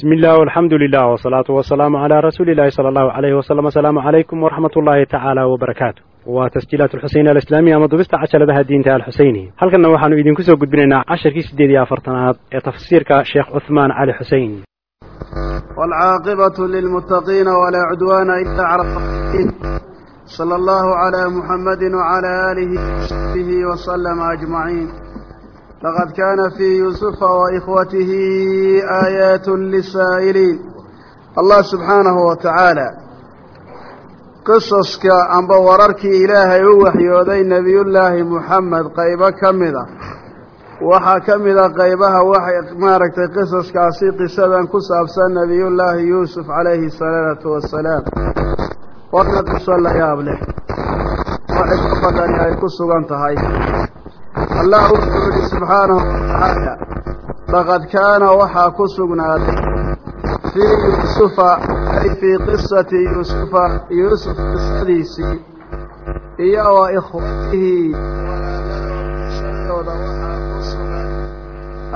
bismi illah alxamdu lilah wsalaatu wasalaamu calaa rasuuli illahi sala allahu alayhi wasalam asalaamu calaykum waraxmat ullaahi tacaala wbarakaatu waa tasjiilaat alxuseyn alislaamiya ama dubista cajaladaha diinta alxuseyni halkanna waxaanu idinku soo gudbinaynaa casharkii siddeed iyo afartanaad ee tafsiirka sheekh cuhmaan cali xuseyn waalcaaqibatu lilmuttaqiina walaa cudwaana ila cala alin sala allahu calaa muxammadin wacalaa aalihi wasaxbihi wasalama ajmaciin yuusufa wa ikhwatihi aayaatun lisaa'iliin allah subxaanahu wa tacaala qisaska amba wararkii ilaahay u waxyooday nebiyullaahi muxamed qaybo ka mida waxaa ka mida qaybaha waxay maaragtay qisaskaasi qisadan ku saabsan nebiyullaahi yuusuf calayhi salaatu wassalaam waana qiso la yaab leh oo cidlo badani ay ku sugan tahay allah wuxuu yihi subxaanahu watacaala laqad kaana waxaa ku sugnaaday fii yuusufa ay fii qisati yuusufa yuusuf qisadiisii iyo wa ku sugan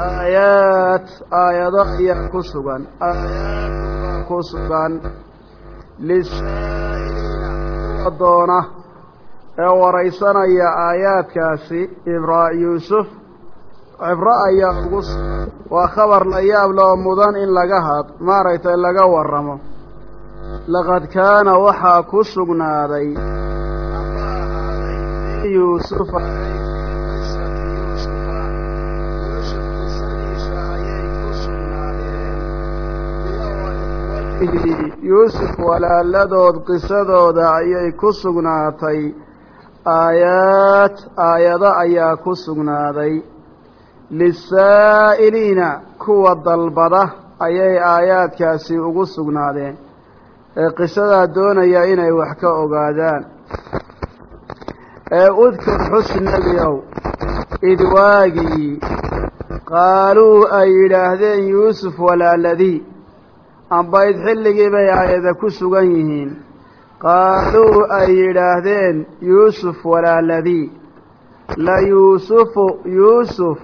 aayaad aayado ayaa ku sugan aayaad ku sugan lisaa'iliina doona ee waraysanaya aayaadkaasi ibra yuusuf. Cibro ayaa ugu waa khabar la yaab loo mudan in laga had maaragtay laga waramo laqad kaana waxaa ku sugnaaday yuusufa yuusuf walaaladood qisadooda ayay ku sugnaatay aayaad aayado ayaa ku sugnaaday. Lisaa'iliina kuwa dalbada ayay aayaadkaasi ugu sugnaadeen. Ee qisadaa doonaya inay wax ka ogaadaan. Ee udkur xusnabiow idwaagii qaaluu ay yidhaahdeen yuusuf walaaladii amba id xilligii bay aayada ku sugan yihiin qaaluu ay yidhaahdeen yuusuf walaaladii la yuusufu yuusuf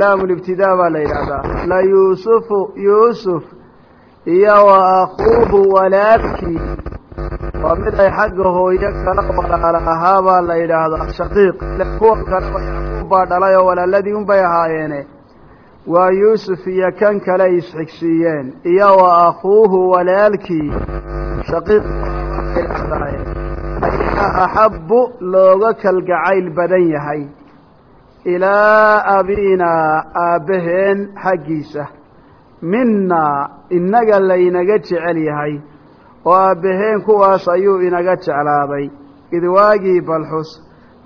laamulibtidaa baa la yidhaahdaa la yuusufu yuusuf iyo wa akhuuhu walaalkii waa mid ay xagga hooyo kala walaala ahaa baa la yidhaahdaa shaqiiq kuwa kale yacquub baa dhalay oo walaaladii unbay ahaayeene waa yuusuf iyo kan kale isxigsiiyeen. Iyo wa akhuuhu walaalkii. Shaqiiq. Axabbu looga kalgacayl badan yahay. Ilaa abiinaa aabbaheen xaggiisa. Minnaa innaga laynaga jecel yahay. Oo aabbaheen kuwaas ayuu inaga jeclaaday idwaagii balxus.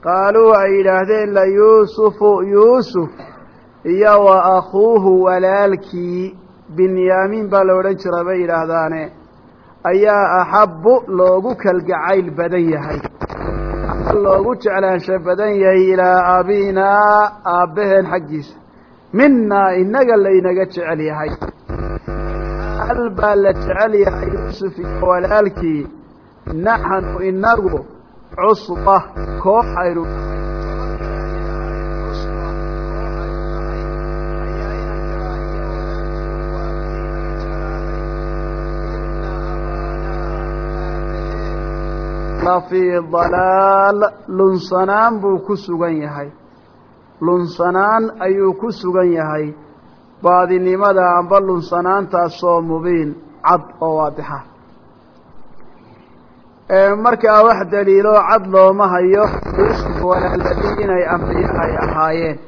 Qaaluu ay yidhaahdeen la yuusufu yuusuf iyo wa akhuuhu walaalkii binyaamiin baa la odhan jira bay yidhaahdaane. Ayaa axabbu loogu kalgacayl badan yahay. Loogu jeclaansha badan yahay ilaa abiinaa aabbaheen xaggiisa. Minnaa innaga laynaga jecel yahay. Hal baa la jecel yahay yuusuf iyo walaalkii? Naxnu inagu cusba koox aynu lafii dalaal lunsanaan buu ku sugan yahay. Lunsanaan ayuu ku sugan yahay. Baadinimada amba lunsanaantaasoo mubiin cad oo waadixa. Markaa wax daliiloo cad looma hayo walaaladii inay ambiyo ay ahaayeen.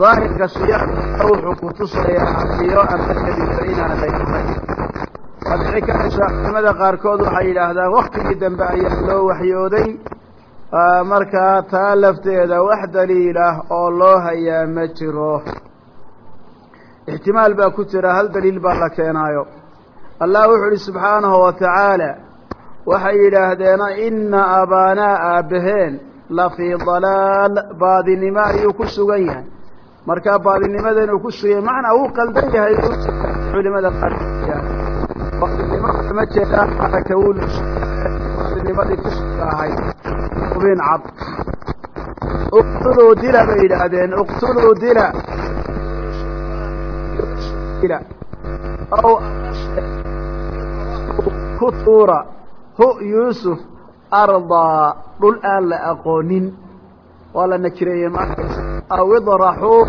Daahirka siyaaqka wuxuu ku tusayaa ambiyo amba daliilo inaanay ahayn waad dhici karaysa culimada qaarkood waxay yidhaahdaan waktigii dambe ayaa loo waxyooday. Markaa taa lafteeda wax daliil ah oo loo hayaa ma jiro. Ixtimaal baa ku jira hal daliil baa la keenaayo. Allah wuxuu ihi subxaanahu wa tacaala. Waxay yidhaahdeena ina abaanaa aabbaheen la fii dalaal baadinimo ayuu ku sugan yahay. Markaa baadinimadan uu ku sugan yahay macnaa wuu qaldan yahay culimada qaarkood ma jeedaan aragta wnimadii kusuga ahayd ubin cad. Uqtuluu dila bay yidhaahdeen. Uqtuluu dila. Ku tuura. Hu yuusuf ardaa dhul aan la aqoonin. Waa la nakireeyey aw idraxuu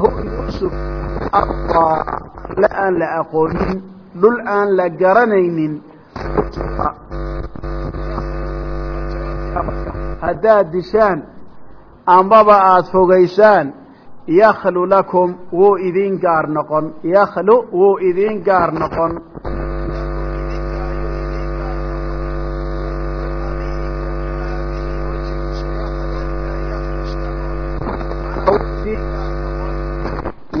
hu yuusuf ardaa la aan la aqoonin dhul aan la garanaynin. Haddaad dishaan ambaba aada fogaysaan yakhlu lakum wuu idiin gaar noqon. Yakhlu wuu idiin gaar noqon.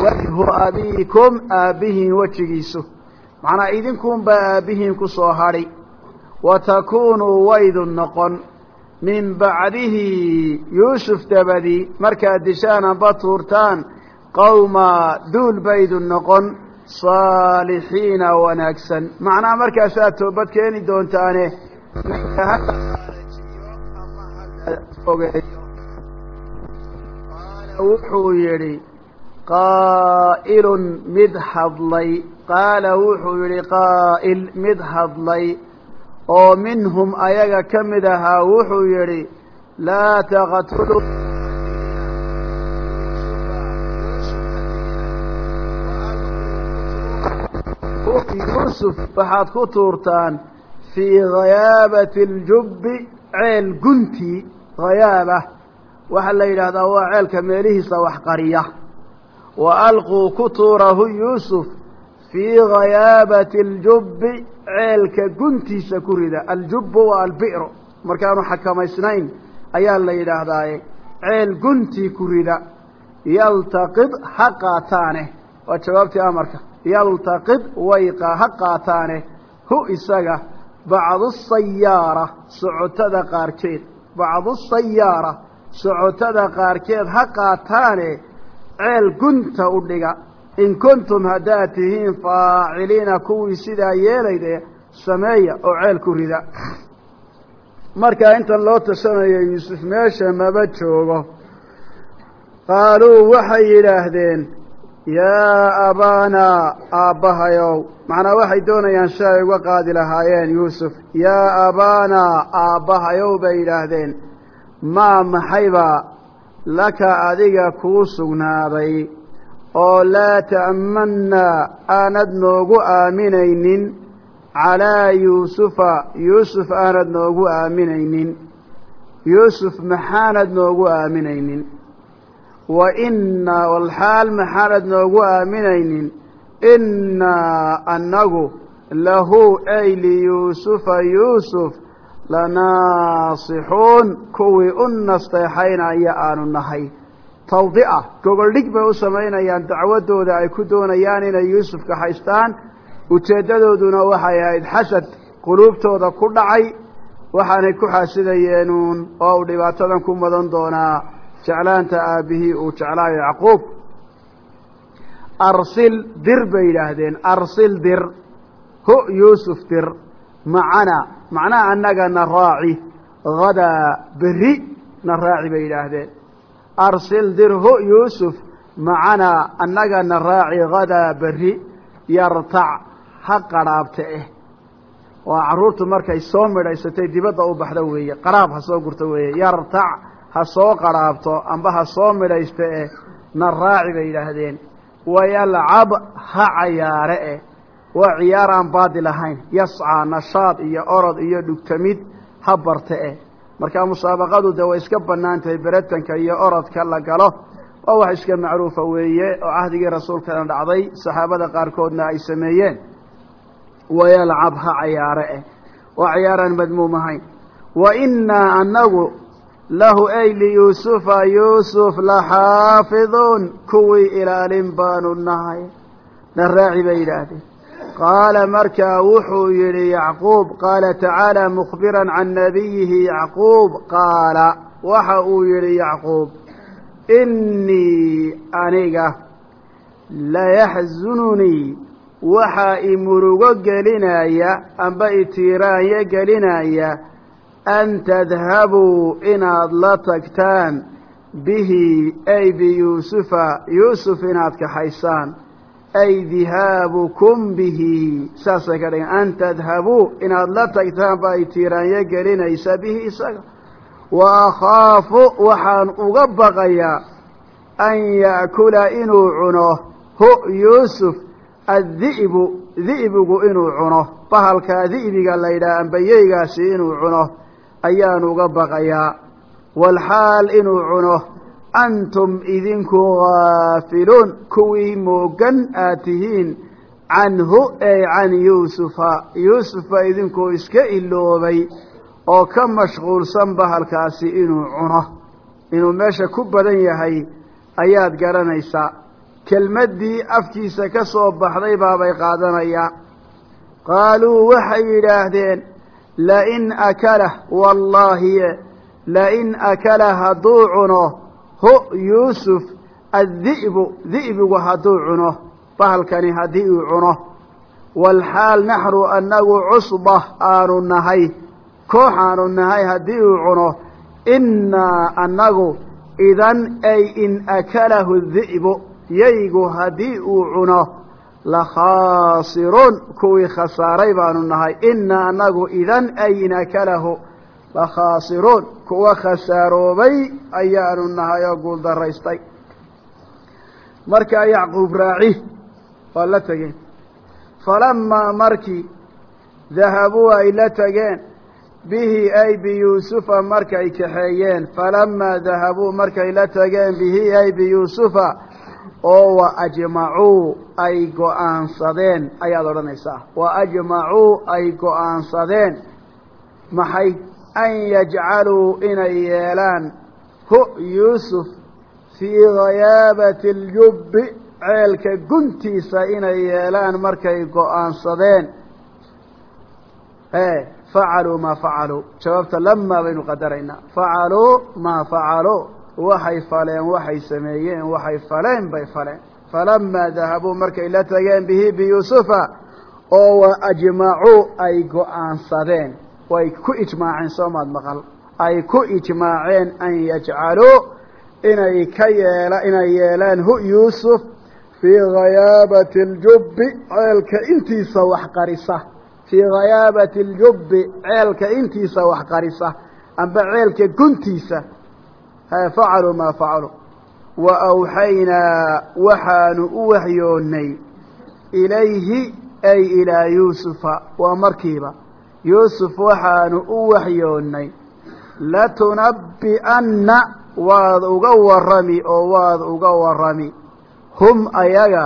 Wajhu abiikum aabbihiin wejigiisu macnaa idinkuunbaa aabbihiin ku soo hadhi wa takuunuu waydu noqon. Min bacdihi yuusuf dabadii markaad dishaan amba tuurtaan qowma duul baydu noqon saalixiina wanaagsan. Macnaha markaasaad toobad keeni doontaane wuxuu yidhi qaa'ilun mid hadlay qaala wuxuu yidhi qaa'il mid hadlay oo minhum ayaga ka mid ahaa wuxuu yidhi laa taqtuluu yuusuf waxaad ku tuurtaan fii ghayaabati اljubbi ceel guntii hayaaba waxaa la yidhaahdaa waa ceelka meelihiisa wax qariya. Wa alquu ku tuurahu yuusuf fii ghayaabati اljubbi ceelka guntiisa ku rida. Aljubbu waa albi'ru. Markaanu xakamaysnayn ayaa la yidhaahdaaye ceel guntii ku rida. Yaltaqid ha qaataane. Waa jawaabtii amarka. Yaltaqid way ha qaataane. Hu isaga bacdu sayaara socotada qaarkeed. Bacdu sayaara socotada qaarkeed ha qaataane. Ceel gunta u dhiga in kuntum haddaad tihiin faaciliina kuwii sidaa yeelayde sameeya oo ceel ku rida. Markaa intan loo tashanayo yuusuf meesha maba joogo. Qaaluu waxay yidhaahdeen yaa abaanaa aabbahayow. Macnaa waxay doonayaan si ay uga qaadi lahaayeen yuusuf. Yaa abaanaa aabbahayow bay yidhaahdeen. Maa maxaybaa laka adiga kuu sugnaaday oo laa ta'mannaa aanad noogu aaminaynin. Calaa yuusufa yuusuf aanad noogu aaminaynin. Yuusuf maxaanad noogu aaminaynin. Wa innaa walxaal maxaanad noogu aaminaynin. Innaa annagu lahu ay liyuusufa yuusuf lanaasixuun. Kuwii u nasteexaynaya aanu nahay tawdi'a gogoldhig bay u samaynayaan dacwadooda ay ku doonayaan inay yuusufka haystaan ujeeddadooduna waxay ahayd xasad quluubtooda ku dhacay waxaanay ku xaasidayeenuun oo uu dhibaatadan ku mudan doonaa jeclaanta aabbihii uu jeclaayo yacquub. Arsil dir bay yidhaahdeen arsil dir hu yuusuf dir macana macnaha annaga na raaci hadaa berri na raaci bay yidhaahdeen arsil dir hu yuusuf macanaa annaga na raaci hadaa berri yartac ha qadhaabta eh. Waa carruurtu markay soo midhaysatay dibadda u baxda weeye qaraab ha soo gurto weeye. Yartac ha soo qadhaabto amba ha soo midhaysta eh na raaci bay yidhaahdeen. Wayalcab ha cayaare eh. Waa ciyaar aan baadil ahayn yascaa nashaad iyo orod iyo dhugtamid ha barte eh markaa musaabaqadu de way iska bannaan tahay beretanka iyo orodka la galo waa wax iska macruufa weeye oo cahdigii rasuulkana dhacday saxaabada qaarkoodna ay sameeyeen. Wayalcab ha cayaare eh. Waa ciyaaraan madmuum ahayn. Wa innaa annagu lahu ay liyuusufa yuusuf laxaafiduun kuwii ilaalin baanu nahay. Na raaci bay yidhaahdeen qaala markaa wuxuu yidhi yacquub qaala tacaala mukhbiran can nabiyihi yacquub qaala waxa uu yidhi yacquub innii aniga layaxsununii waxaa i murugo gelinaya amba itiiraanyo gelinaya an tadhabuu inaad la tagtaan bihi ay biyuusufa yuusuf inaad kaxaysaan ay dihaabukum bihi saasay ka dhigan an tadhabuu inaad la tagtaan ba ay tiiraanyo gelinaysa bihi isaga wa akhaafu waxaan uga baqayaa an ya'kula inuu cuno hu yuusuf addi'bu di'bigu inuu cuno bahalkaa di'biga la yidhaha ambayeygaasi inuu cuno ayaan uga baqayaa walxaal inuu cuno antum idinku haafiluun kuwii moogan aad tihiin canhu ey can yuusufa yuusufa idinkuu iska iloobay oo ka mashquulsan bahalkaasi inuu cuno inuu meesha ku badan yahay ayaad garanaysaa kelmaddii afkiisa ka soo baxday baabay qaadanayaa qaaluu waxay yidhaahdeen lain akalah wallaahi lain akala hadduu cuno hu yuusuf addi'bu di'bigu hadduu cuno bahalkani haddii uu cuno. Walxaal naxnu annagu cusba aanu nahay koox aanu nahay haddii uu cuno. Innaa annagu idan ay in akalahu di'bu yaygu haddii uu cuno lakhaasiruun kuwii khasaaray baanu nahay. Innaa annagu idan ay in akalahu lakhaasiruun kuwa khasaaroobay ayaanu nahay oo guuldaraystay markaa yacquub raaci waa la tegeen. Falamaa markii dahabuu ay la tegeen bihi ay biyuusufa markay kaxeeyeen. Falamaa dahabuu markay la tageen bihi ay biyuusufa oo wa ajmacuu ay go'aansadeen ayaad odhanaysaa. Wa ajmacuu ay go'aansadeen. Maxay an yajcaluu inay yeelaan hu yuusuf fii ghayaabati aljubbi ceelka guntiisa inay yeelaan markay go'aansadeen. E facaluu maa facaluu jawaabta lamaa baynu qadaraynaa. Facaluu maa facaluu waxay faleen waxay sameeyeen waxay faleen bay faleen. Falamaa dahabuu markay la tageen bihi biyuusufa oo wa ajmacuu ay go'aansadeen way ku ijmaaceen soomaad maqal. Ay ku ijmaaceen an yajcaluu inay ka yeela inay yeelaan hu yuusuf fii ghayaabati aljubbi ceelka intiisa wax qarisa. Fii ghayaabati aljubbi ceelka intiisa wax qarisa. Amba ceelka guntiisa facaluu maa facaluu wa awxaynaa waxaanu u waxyoonnay ilayhi ay ilaa yuusufa waa markiiba yuusuf waxaanu u waxyoonnay latunabbi'anna waad uga warrami oo waad uga warrami. Hum ayaga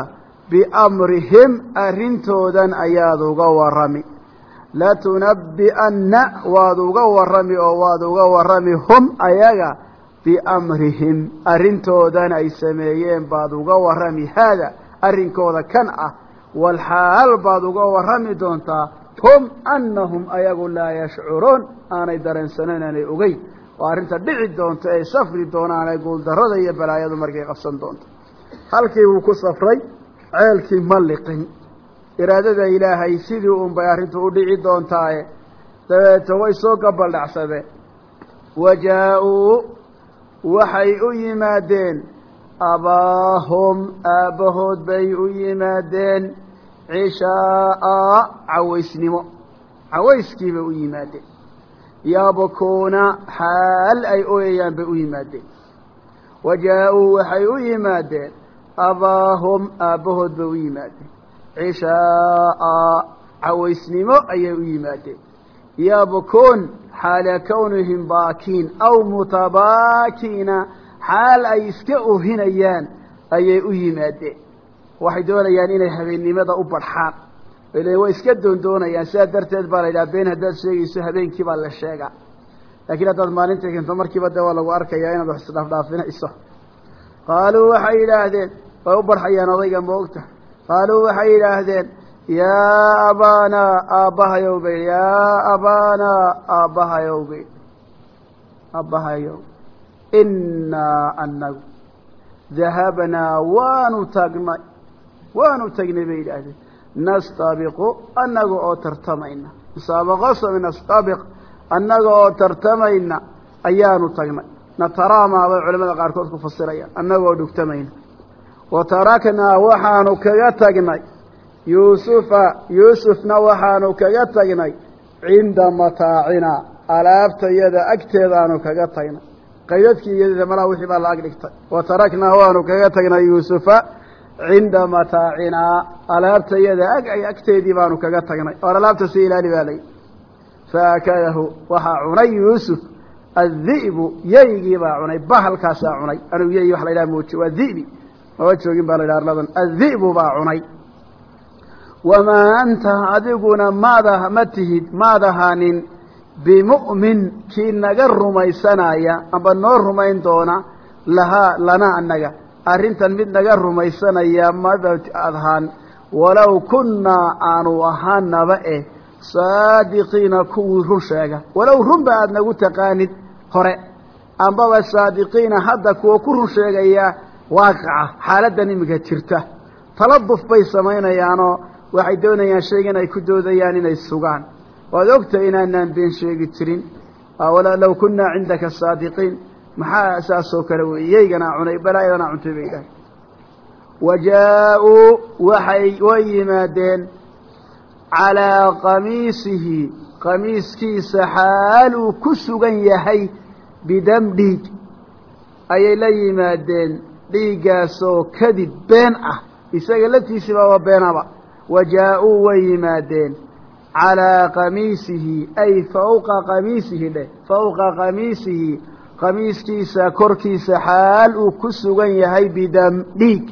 biamrihim arrintoodan ayaad uga warrami. Latunabbi'anna waad uga warrami oo waad uga warrami. Hum ayaga biamrihim arrintoodan ay sameeyeen baad uga warrami. Haada arrinkooda kan ah walxaal baad uga warrami doontaa hum annahum ayagu laa yashcuruun aanay dareensanayn aanay ogeyn. Oo arrinta dhici doonto ay safri doonaan ee guuldarrada iyo balaayadu markay qabsan doonto. Halkii wuu ku safray ceelkii ma liqin. Iraadada ilaahay sidii uun bay arrintu u dhici doontaaye dabeeto way soo gabaldhacsadeen wa jaa-uu waxay u yimaadeen. Abaahum aabbahood bay u yimaadeen cishaaa cawaysnimo. Cawayskii bay u yimaadeen yabkuuna xaal ay ooyayaan bay u yimaadeen wa jaa-uu waxay u yimaadeen abaahum aabbahood bay u yimaadeen cishaaa cawaysnimo ayay u yimaadeen yabkuun xaala kownihim baakiin aw mutabaakiina xaal ay iska ohinayaan ayay u yimaadeen waxay doonayaan inay habeennimada u badxaan ile way iska doondoonayaan sidaa darteed baa la yidhaha been haddaad sheegayso habeenkii baa la sheegaa laakiin haddaad maalinta keento markiiba dee waa lagu arkayaa inaad wax isdhaafdhaafinayso qaaluu waxay yidhaahdeen way u barxayaan odayga moogta. Qaaluu waxay yidhaahdeen yaa abaanaa aabbahayow bay yaa abaanaa aabbahayow bay aabbahayow innaa anagu dahabnaa waanu tagnay waanu tagnay bay yidhaahdeen. Nastabiqu annaga oo tartamayna. Musaabaqo sami nastabiq annaga oo tartamayna ayaanu tagnay. Natarama bay culamada qaarkood ku fasirayaan annagoo dhugtamayna. Wa taraknaa waxaanu kaga tagnay. Yuusufa yuusufna waxaanu kaga tagnay. Cinda mataacina alaabtayada agteedaanu kaga tagnay. Qaydadkii iyadada malaa wixii baa la ag dhigtay. Wa taraknaa waanu kaga tagnay yuusufa cinda mataacinaa alaabtayada ag ay agteedii baanu kaga tagnay. Or alaabta si ilaali baa layi faakalahu waxaa cunay yuusuf addi'bu yaygii baa cunay bahalkaasaa cunay. Anuu yey wax la yidhaha mooji waa di'bi maba joogin baa la yidhaha arladan addi'bu baa cunay. Wamaa anta adiguna maada ma tihid maad ahaanin bimu'min kii naga rumaysanaya amba noo rumayn doona lahaa lana annaga arrintan mid naga rumaysanaya maba adhaan. Walow kunnaa aanu ahaanaba eh saadiqiina kuwii run sheega. Walow runba aada nagu taqaanid hore ambaba saadiqiina hadda kuwa ku run sheegaya waaqaca xaaladdan iminka jirta. Taladuf bay samaynayaanoo waxay doonayaan shaygan ay ku doodayaan inay sugaan. Waad ogtahay inaanaan been sheegi jirin. Low kunnaa cindaka saadiqiin maxaa saasoo kale wey yayganaa cunay balaayadanaa cuntay bay dhahay. Wa jaa-uu waxay way yimaadeen calaa qamiisihi qamiiskiisa xaal uu ku sugan yahay bidam dhiig ayay la yimaadeen dhiiggaasoo kadib been ah isaga laftiisiba waa beenaba. Wa jaa-uu way yimaadeen calaa qamiisihi ay fawqa qamiisihi dheh fawqa qamiisihi qamiiskiisa korkiisa xaal uu ku sugan yahay bidam dhiig.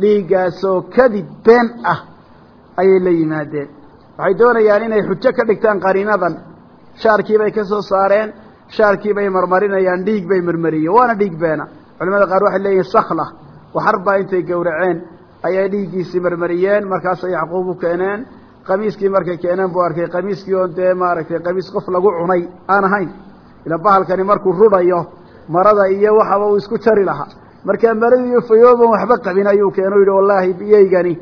Dhiiggaasoo kadib been ah ayay la yimaadeen. Waxay doonayaan inay xujo ka dhigtaan qariinadan shaarkii bay ka soo saareen shaarkii bay marmarinayaan dhiig bay marmariyeen. Waana dhiig beena. Culimada qaar waxay leeyihiin sakla waxar baa intay gowraceen. Ayay dhiiggiisii marmariyeen markaasay yacquub u keeneen. Qamiiskii markay keeneen buu arkay qamiiskii oo dee maaragtay qamiis qof lagu cunay aan ahayn ila bahalkani markuu rudhayo marada iyo waxaba uu isku jari lahaa. Markaa maradiiyo fayooban waxba qabin ayuu keenu yidhi wallaahi biyaygani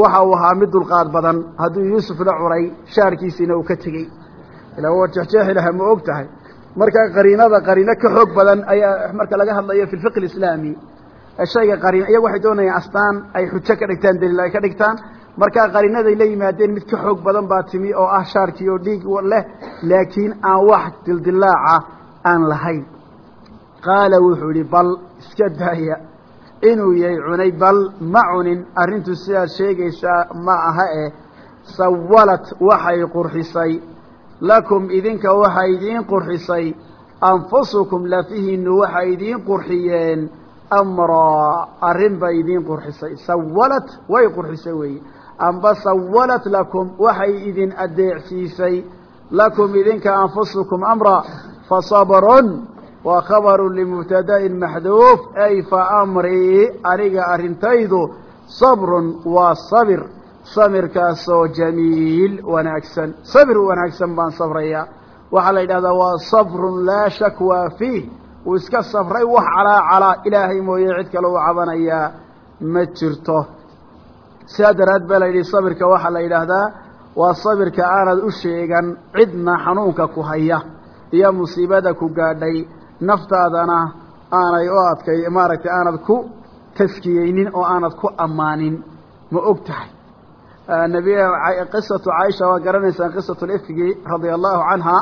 waxa uu ahaa mid dulqaad badan. Hadduu yuusuf la cunay shaarkiisiina uu ka tegey. Ilaa waa jexjeexi lahaa ma og tahay. Qariinada qariino ka xoog badan ayaa marka laga hadlayo fi lfiqi alislaami. Shayga qariin iyagu waxay doonayaan astaan ay xujo ka dhigtaan daliil ay ka dhigtaan markaa qariinaday la yimaadeen mid ka xoog badan baa timi oo ah shaarkii oo dhiig leh laakiin aan wax dildilaaca aan lahayn. Qaala wuxuu idhi bal iska daaya. Inuu yahay cunay bal ma cunin. Arrintu sidaad sheegaysaa ma aha eh sawalad waxay qurxisay. Lakum idinka waxay idiin qurxisay. Anfusukum lafihiinu waxay idiin qurxiyeen. Amraa arrin bay idiin qurxisay. Sawalad way qurxisay weeye amba sawalat lakum waxay idin adeecsiisay lakum idinka anfusukum amra fasabrun waa khabaru limubtada'in maxduuf ay fa amrii aniga arrintaydu sabrun waa sabir samirkaasoo jamiil wanaagsan sabir wanaagsan baan sabrayaa waxaa la yidhahdaa waa sabrun laa shakwaa fiih uu iska sabray wax calaa calaa ilaahay mooye cid kale u cabanayaa ma jirto sidaa daraad baa la yidhi sabirka waxaa la yidhaahdaa waa sabirka aanad u sheegan cidna xanuunka ku haya iyo musiibada ku gaadhay naftaadana aanay u adkay maaragtay aanad ku taskiyeynin oo aanad ku ammaanin. Ma og tahay? Qisatu caaisha waa garanaysaan qisatu lifki radia allahu canha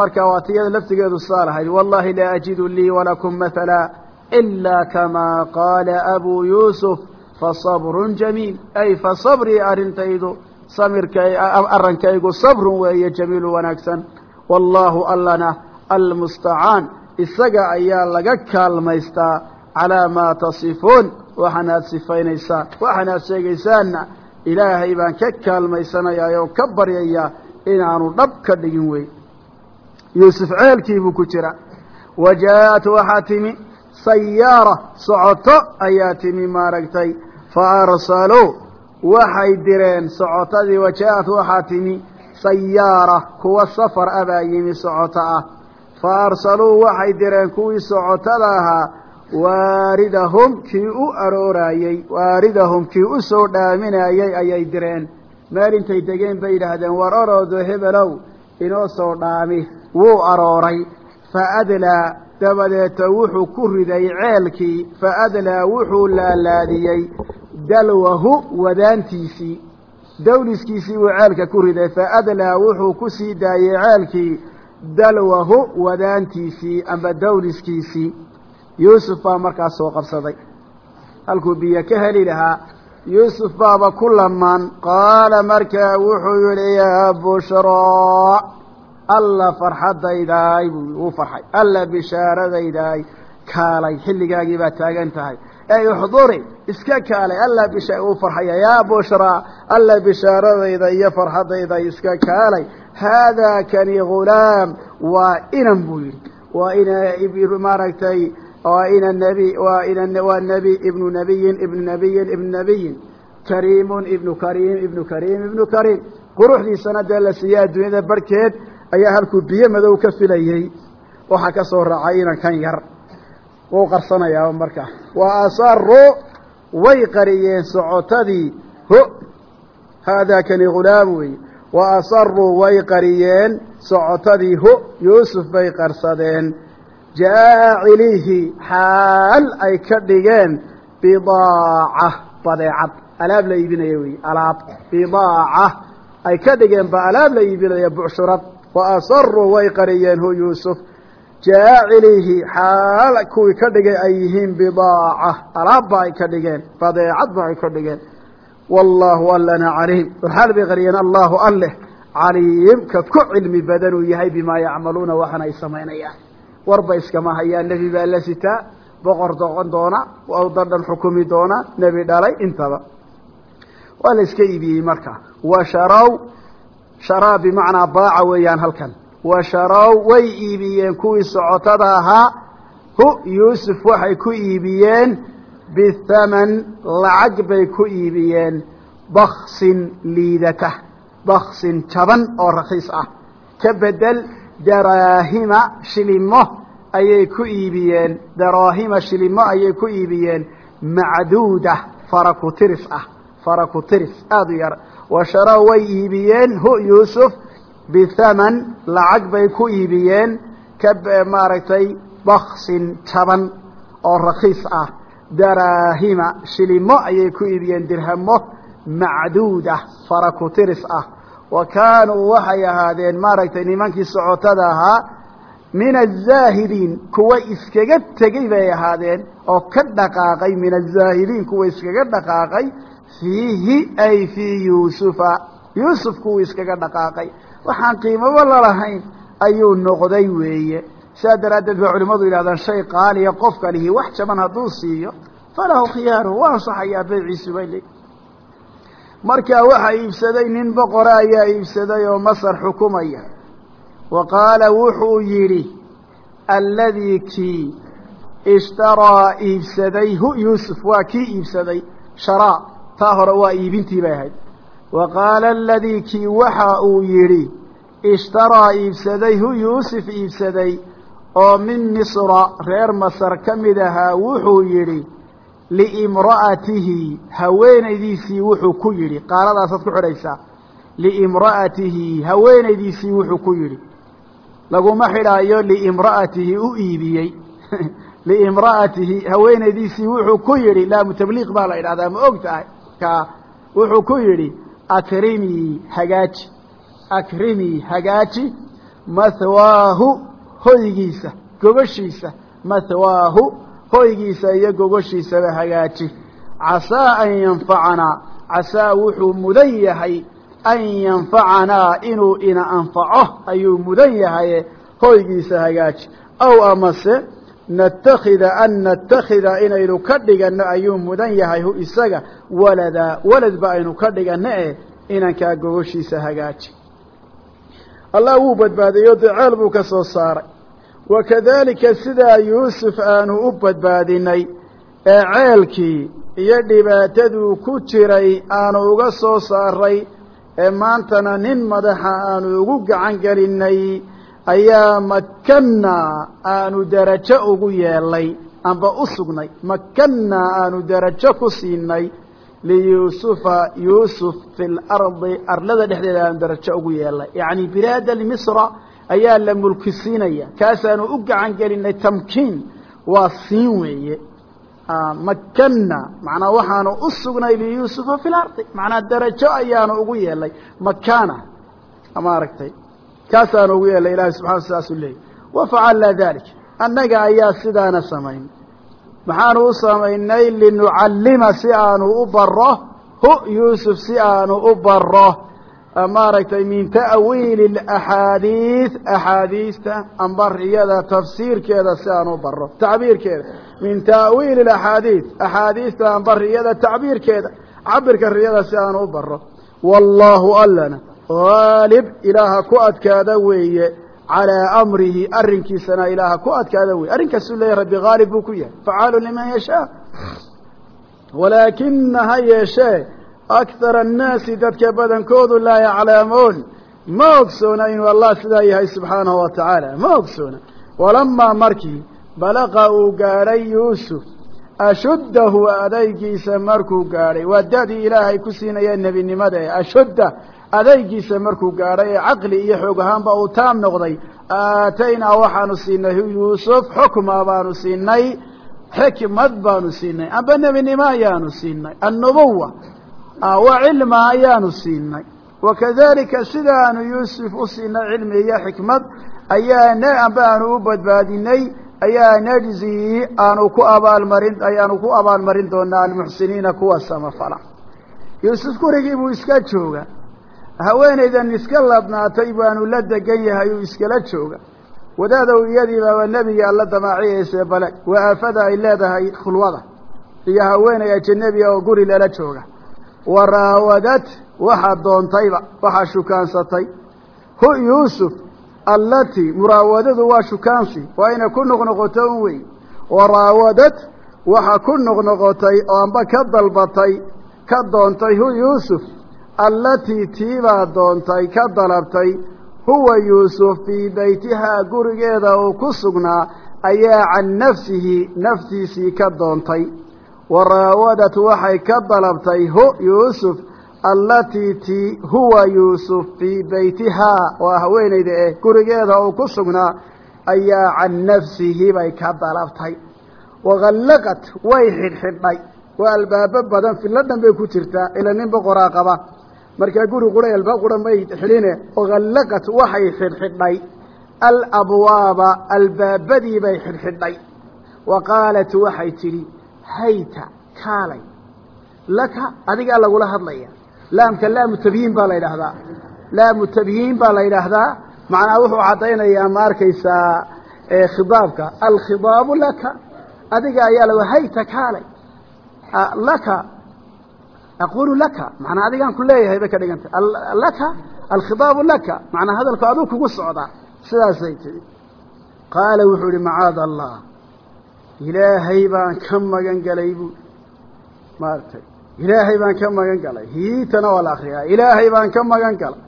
marka waa tiyada laftigeedu saa lahayd wallahi laa ajidu lii walakum mathala ilaa kamaa qaala abuu yuusuf fasabrun jamiil. Ay fasabrii arrintaydu samirkay arrankaygu sabrun weeye jamiilu wanaagsan. Wallaahu allana almustacaan isaga ayaa laga kaalmaystaa calaa maa tasifuun. Waxaan aad sifaynaysaan waxaan aad sheegaysaanna ilaahay baan ka kaalmaysanayaa oo ka baryayaa inaanu dhab ka dhigin wey yuusuf ceelkiibuu ku jira. Wa jaa-at waxaa timi sayaara socoto ayaa timi maaragtay fa arsaluu waxay direen socotadii wa jaa-at waxaa timi sayaara kuwa safar ah baa yimi socoto ah. Fa arsaluu waxay direen kuwii socotada ahaa waaridahum kii u aroorayey waaridahum kii u soo dhaaminayey ayay direen. Meel intay degeen bay yidhaahdeen war oroodo hebelow inoo soo dhaami wuu arooray. Fa adlaa dabadeeta wuxuu ku riday ceelkii fa adlaa wuxuu laalaadiyey dalwahu wadaantiisii dawliskiisii buu ceelka ku riday fa adlaa wuxuu ku sii daayey ceelkii dalwahu wadaantiisii amba dawliskiisii yuusuf baa markaas soo qabsaday. Halkuu biyo ka heli lahaa yuusuf baaba ku lamaan qaala markaa wuxuu yihi yaa bushraa alla farxadaydaay buu wuu farxay alla bishaaradaydaay kaalay xilligaagii baa taagan tahay ey uxduri iska kaalay alla bisha uu farxaya yaa bushraa alla bishaaradayda iyo farxadayda iska kaalay haadaa kani ghulaam waa inan buu yidhi waa ina maaragtay waa ina nebi waa ina waa nebi ibnu nebiyin ibnu nebiyin ibnu nebiyin kariimun ibnu kariim ibnu kariim ibnu kariim quruxdiisana dee la siiya adduunyada barhkeed ayaa halkuu biyo madow ka filayey waxaa ka soo raacay inan kan yar wuu qarsanayaa markaa wa asaru way qariyeen socotadii. Ho! Haadaa kani ghulaam wey wa asaruu way qariyeen socotadii. Ho! Yuusuf bay qarsadeen. Jaacilihi xaal ay ka dhigeen. Bidaaca badeecad. Alaab la iibinaya wey alaab. Bidaaca ay ka dhigeen ba alaab la iibinaya bucshurad. Wa asaruu way qariyeen hu yuusuf jaacilihi xaal kuwii ka dhigay ay yihiin bidaaca. Alaabba ay ka dhigeen badeecadba ay ka dhigeen. Wallaahu allana caliim waxaal bay qariyeen allahu alleh. Caliim ka ku cilmi badan uu yahay bimaa yacmaluuna waxana ay samaynayaan. Warba iskama hayaan nebi baa la sitaa boqor doqon doona dadhan xukumi doona nebi dhalay intaba. Waa la iska iibiyey marka. Wa sharow sharaa bimacnaa baaca weeyaan halkan wa sharow way iibiyeen kuwii socotada ahaa hu yuusuf waxay ku iibiyeen bithaman lacag bay ku iibiyeen. Baksin liidata baksin jaban oo rakiis ah. Ka bedel daraahima shilimo ayay ku iibiyeen. Daraahima shilimo ayay ku iibiyeen. Macduuda tiris ah tiris aada u yar. Wa sharow way iibiyeen. Hu yuusuf bithaman lacag bay ku iibiyeen ka maaragtay baksin jaban oo rakiis ah. Daraahima shilimo ayay ku iibiyeen dirhamo macduuda faraku tiris ah. Wa kaanuu waxay ahaadeen maaragtay nimankii socotada ahaa min azaahidiin kuwa iskaga tegey bay ahaadeen oo ka dhaqaaqay min azaahidiin kuwa iskaga dhaqaaqay fiihi ay fii yuusufa. Yuusuf kuwa iskaga dhaqaaqay waxaan qiimaba lalahayn ayuu noqday weeye. Saa daraaddeed bay culimmadu yidhahdaan shay qaaliya qofka lihi wax jaban hadduu siiyo falahu khiyaaruhu waa ansaxayaa bayciisu bay leey markaa waxaa iibsaday nin boqora ayaa iibsaday oo masar xukumaya. Wa qaala wuxuu yidhi alladii kii ishtaraa iibsaday hu yuusuf waa kii iibsaday. Sharaa taa hore waa iibintii bay ahayd wa qaala aladii kii waxa uu yidhi ishtaraa iibsaday hu yuusuf iibsaday? Oo min misra reer masar ka mid ahaa wuxuu yidhi liimra'atihi haweenaydiisii wuxuu ku yidhi qaaladaasaad ku xidhaysaa liimra'atihi haweenaydiisii wuxuu ku yidhi laguma xidhaayo liimra'atihi u iibiyey. Liimra'atihi haweenaydiisii wuxuu ku yidhi laamu tabliiq baa la idhahdaa ma og tahay ka wuxuu ku yidhi akrimii hagaaji akrimii hagaaji mathwaahu hoygiisa gogoshiisa. Mathwaahu hoygiisa iyo gogoshiisaba hagaaji casaa an yanfacanaa casaa wuxuu mudan yahay an yanfacanaa inuu ina anfaco ayuu mudan yahaye hoygiisa hagaaji aw amase natakida an natakida inaynu ka dhiganno ayuu mudan yahay walada waladba aynu ka dhiganno eh inankaa gogoshiisa hagaaji. Allah wuu badbaadiyo daceel buu ka soo saaray. Wakadalika sidaa yuusuf aanu u badbaadinay ee ceelkii iyo dhibaataduu ku jiray aanu uga soo saaray ee maantana nin madaxa aanu ugu gacan gelinay ayaa makannaa aanu derajo ugu yeelay amba u sugnay. Makannaa aanu derajo ku siinay liyuusufa yuusuf fi lardi arlada dhexdeeda aanu derajo ugu yeelnay yacni bilaada misra ayaa la mulki siinaya kaasaanu u gacan gelinay tamkiin waa siin weeye makanna macnaa waxaanu u sugnay liyuusufa fi lardi macnaa darajo ayaanu ugu yeelnay makaana maaragtay kaasaanu ugu yeelnay ilahay subxana saasuu leeyay wafacalnaa dalik annaga ayaa sidaana samayn maxaanu u samaynay linucallima si aanu u baro hu yuusuf si aanu u baro maaragtay min ta'wiili axaadiid axaadiista amba riyada tafsiirkeeda si aan u baro tacbiirkeeda. Min ta'wiili axaadiid axaadiista amba riyada tacbiirkeeda cabirka riyada si aan u baro wallaahu allana haalib ilaaha ku adkaada weeye calىa amrihi arrinkiisana ilaaha ku adkaada wey arrinkaasuu leeyahy rabbi haalib buu ku yahay facaalu liman yashaa walaakina ha yeeshee akthara annaasi dadka badankoodu laa yaclamuun ma ogsoona inuu allah sidaa yahay subxaanahu wa tacaala ma ogsoona walamaa markii balaqa uu gaadhay yuusuf ashuddahu adaygiisa markuu gaadhay waa da-dii ilaahay ku siinaya nebinimada ee ashudda adaygiisa markuu gaadhay ee caqli iyo xoog ahaanba uu taam noqday. Aataynaa waxaanu siinay yuusuf xukma baanu siinay xikmad baanu siinay amba nebinimo ayaanu siinay annubuwa wa cilma ayaanu siinay. Wakadalika sidaanu yuusuf u siinay cilmi iyo xikmad ayaa amba aanu u badbaadinay ayaa najzi aanu ku abaalmarin ayaanu ku abaalmarin doonaa almuxsiniina kuwa samafala. Yuusuf gurigii buu iska jooga haweenaydan iska labnaatay baanu la degan yahay uu iskala jooga. Wadaadow iyadiibaaba nebiga alla damaaciyayse bale waa aafada ay leedahay khulwada? Iyo haweenay ajanabiga oo guri lala jooga. Waraawadad waxaa doontayba waxaa shukaansatay hu yuusuf allatii muraawadadu waa shukaansi waa inay ku noqnoqoto un wey waraawadad waxaa ku noqnoqotay oo amba ka dalbatay ka doontay hu yuusuf allatii tiibaa doontay ka dalabtay huwa yuusuf fii beytihaa gurigeeda uu ku sugnaa ayaa can nafsihi naftiisii ka doontay. Waraawadat waxay ka dalabtay hu yuusuf allatii ti huwa yuusuf fii beytihaa waa haweenayda eh gurigeeda uu ku sugnaa ayaa can nafsihi bay ka dalabtay. Waqallaqat way xidhxidhay. Waa albaabo badan filo dhan bay ku jirtaa ila nin boqoraa qaba markaa guri qura albaab qura may xidhine waqallaqat waxay xidhxidhay. Alabwaaba albaabadii bay xidhxidhay. Wa waxay tidhi hayta kaalay. Laka adigaa lagula hadlaya. Laamka laamu tabyiin baa la yidhaahdaa. Laamu tabyiin baa la yidhaahdaa. Macnaa wuxuu caddaynayaa ma arkaysaa khidaabka. Alkhidaabu laka. Adiga ayaa la hayta kaalay. Laka aqulu laka macnaa adigaan ku leeyahay bay ka dhigantay laka alkhidaabu laka macnaa hadalku aduu kugu socdaa sidaasay tihi qaala wuxuu ihi macaada allah ilaahay baan ka magan galay bu maaragtay ilaahay baan ka magan galay hiitana waa la akriyaa ilaahay baan ka magan galay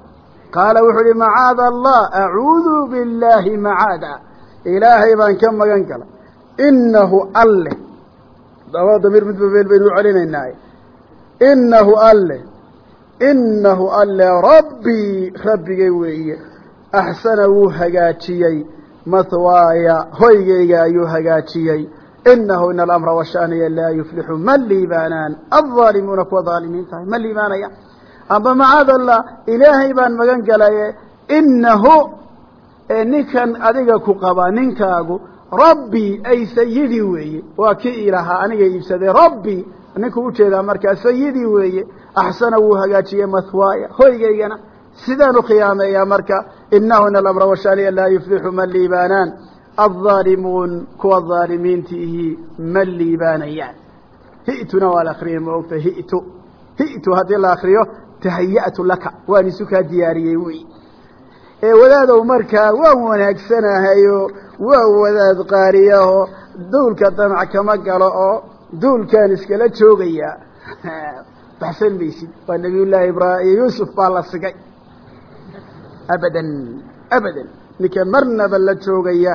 qaala wuxuu ihi macaada allah acuudu billaahi macaada ilaahay baan ka magan galay inahu alle daba damiir midba beel baynu u celinaynaa inahu alle. Inahu alle. Rabbii rabbigay weeye. Axsana wuu hagaajiyey. Mahwaaya hoygayga ayuu hagaajiyey. Inahu ina alamra washaaniya laa yuflixu ma liibaanaan. Alظaalimuuna kuwa dhaalimiin tahay. Ma liibaanaya. Amba macaad allah ilaahay baan magan galaye. Inahu ninkan adiga ku qaba ninkaagu rabbii ay sayidii weeye. Waa kii ilahaa aniga iibsaday. Rabbii ninkuu u jeedaa markaa sayidii weeye axsana wuu hagaajiyey mahwaaya hoygaygana sidaan u khiyaameeyaa marka inahu ina alamra washaaniya laa yuflixu ma liibaanaan. Alظaalimuun kuwa dhaalimiintiihi ma liibaanayaan. Hi'tuna waa la akriyay ma ogta hi'tu. Hi'tu haddii la akriyo tahaya'tu laka. Waan isu kaa diyaariyey wey. Ee wadaadow markaa waan wanaagsanahayo waa wadaad qaariyaho duulka damac kama galo oo duulkaan iskala joogayaa. Baxsan maysid waa nabiyullaahi ibraahim yuusuf baa la sigay. Abadan abadan. Ninka marnaba la joogaya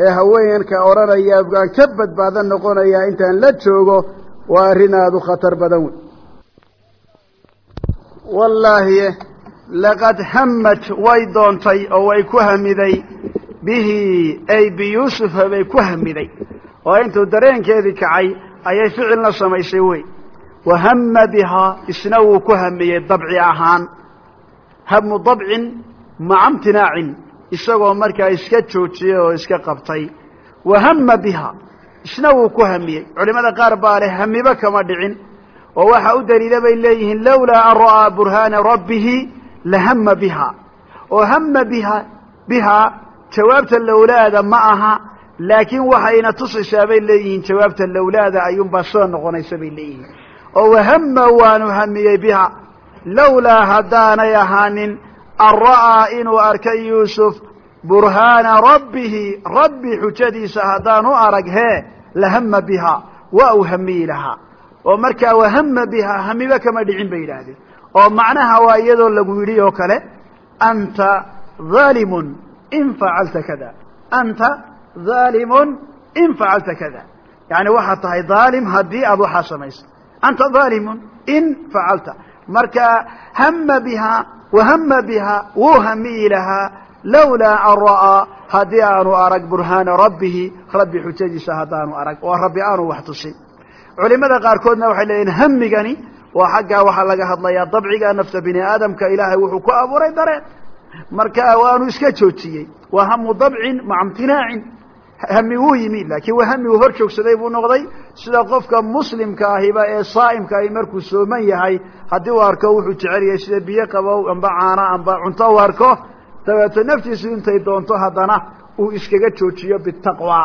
ee haweenka odhanaya afgaan ka badbaadan noqonaya intaan la joogo waa arrin aada u khatar badan wey wallaahi laqad hammat way doontay oo way ku hamiday. Bihi ay biyuusufa bay ku hamiday. Oo intuu dareenkeedii kacay ayay ficilna samaysay wey. Wa hama bihaa isna wuu ku hamiyey dabci ahaan. Hamu dabcin maca imtinaacin isagoo markaa iska joojiyey oo iska qabtay. Wa hama biha isna wuu ku hamiyey. Culimada qaar baa leh hamiba kama dhicin. Oo waxa u daliila bay leeyihiin lawlaa an ra'aa burhaana rabbihi lahama biha. Oo hama biha bihaa jawaabta lowlaada ma aha laakiin waxayna tusaysaa bay leeyihiin jawaabta lowlaada ayuunbaa soo noqonaysa bay leeyihiin. oo wahama waanu hamiyey biha lowlaa haddaanay ahaanin an ra'aa inuu arkay yuusuf burhaana rabbihi rabbi xujadiisa haddaanu arag hee lahama biha waa uu hamiyi lahaa. oo markaa wahama biha hamiba kama dhicin bay yidhaahdeen. oo macnaha waa iyadoo lagu yidhi oo kale anta haalimun in facalta kada anta haalimun in facalta kada. Yani waxaad tahay dhaalim haddii aad waxaa samayso anta haalimun in facalta. Marka hama biha wahama biha wuu hamiyi lahaa lawlaa an ra'aa haddii aanu arag burhaana rabbihi rabbi xujadiisa haddaanu arag oo rabbi aanu wax tusin. Culimada qaarkoodna waxay leeyihiin hamigani waa xaggaa waxaa laga hadlayaa dabciga nafta bini aadamka ilaahay wuxuu ku abuuray dareen. Marka waanu iska joojiyey. Waa hamu dabcin maca imtinaacin hami wuu yimi laakiin waa hami uu hor joogsaday buu noqday. Sida qofka muslimka ahiba ee saa'imka ahi markuu sooman yahay haddii uu arko wuxuu jecel yahay sida biyo qabow amba caano amba cunto u arko dabeeto naftiisu intay doonto haddana uu iskaga joojiyo bitaqwa.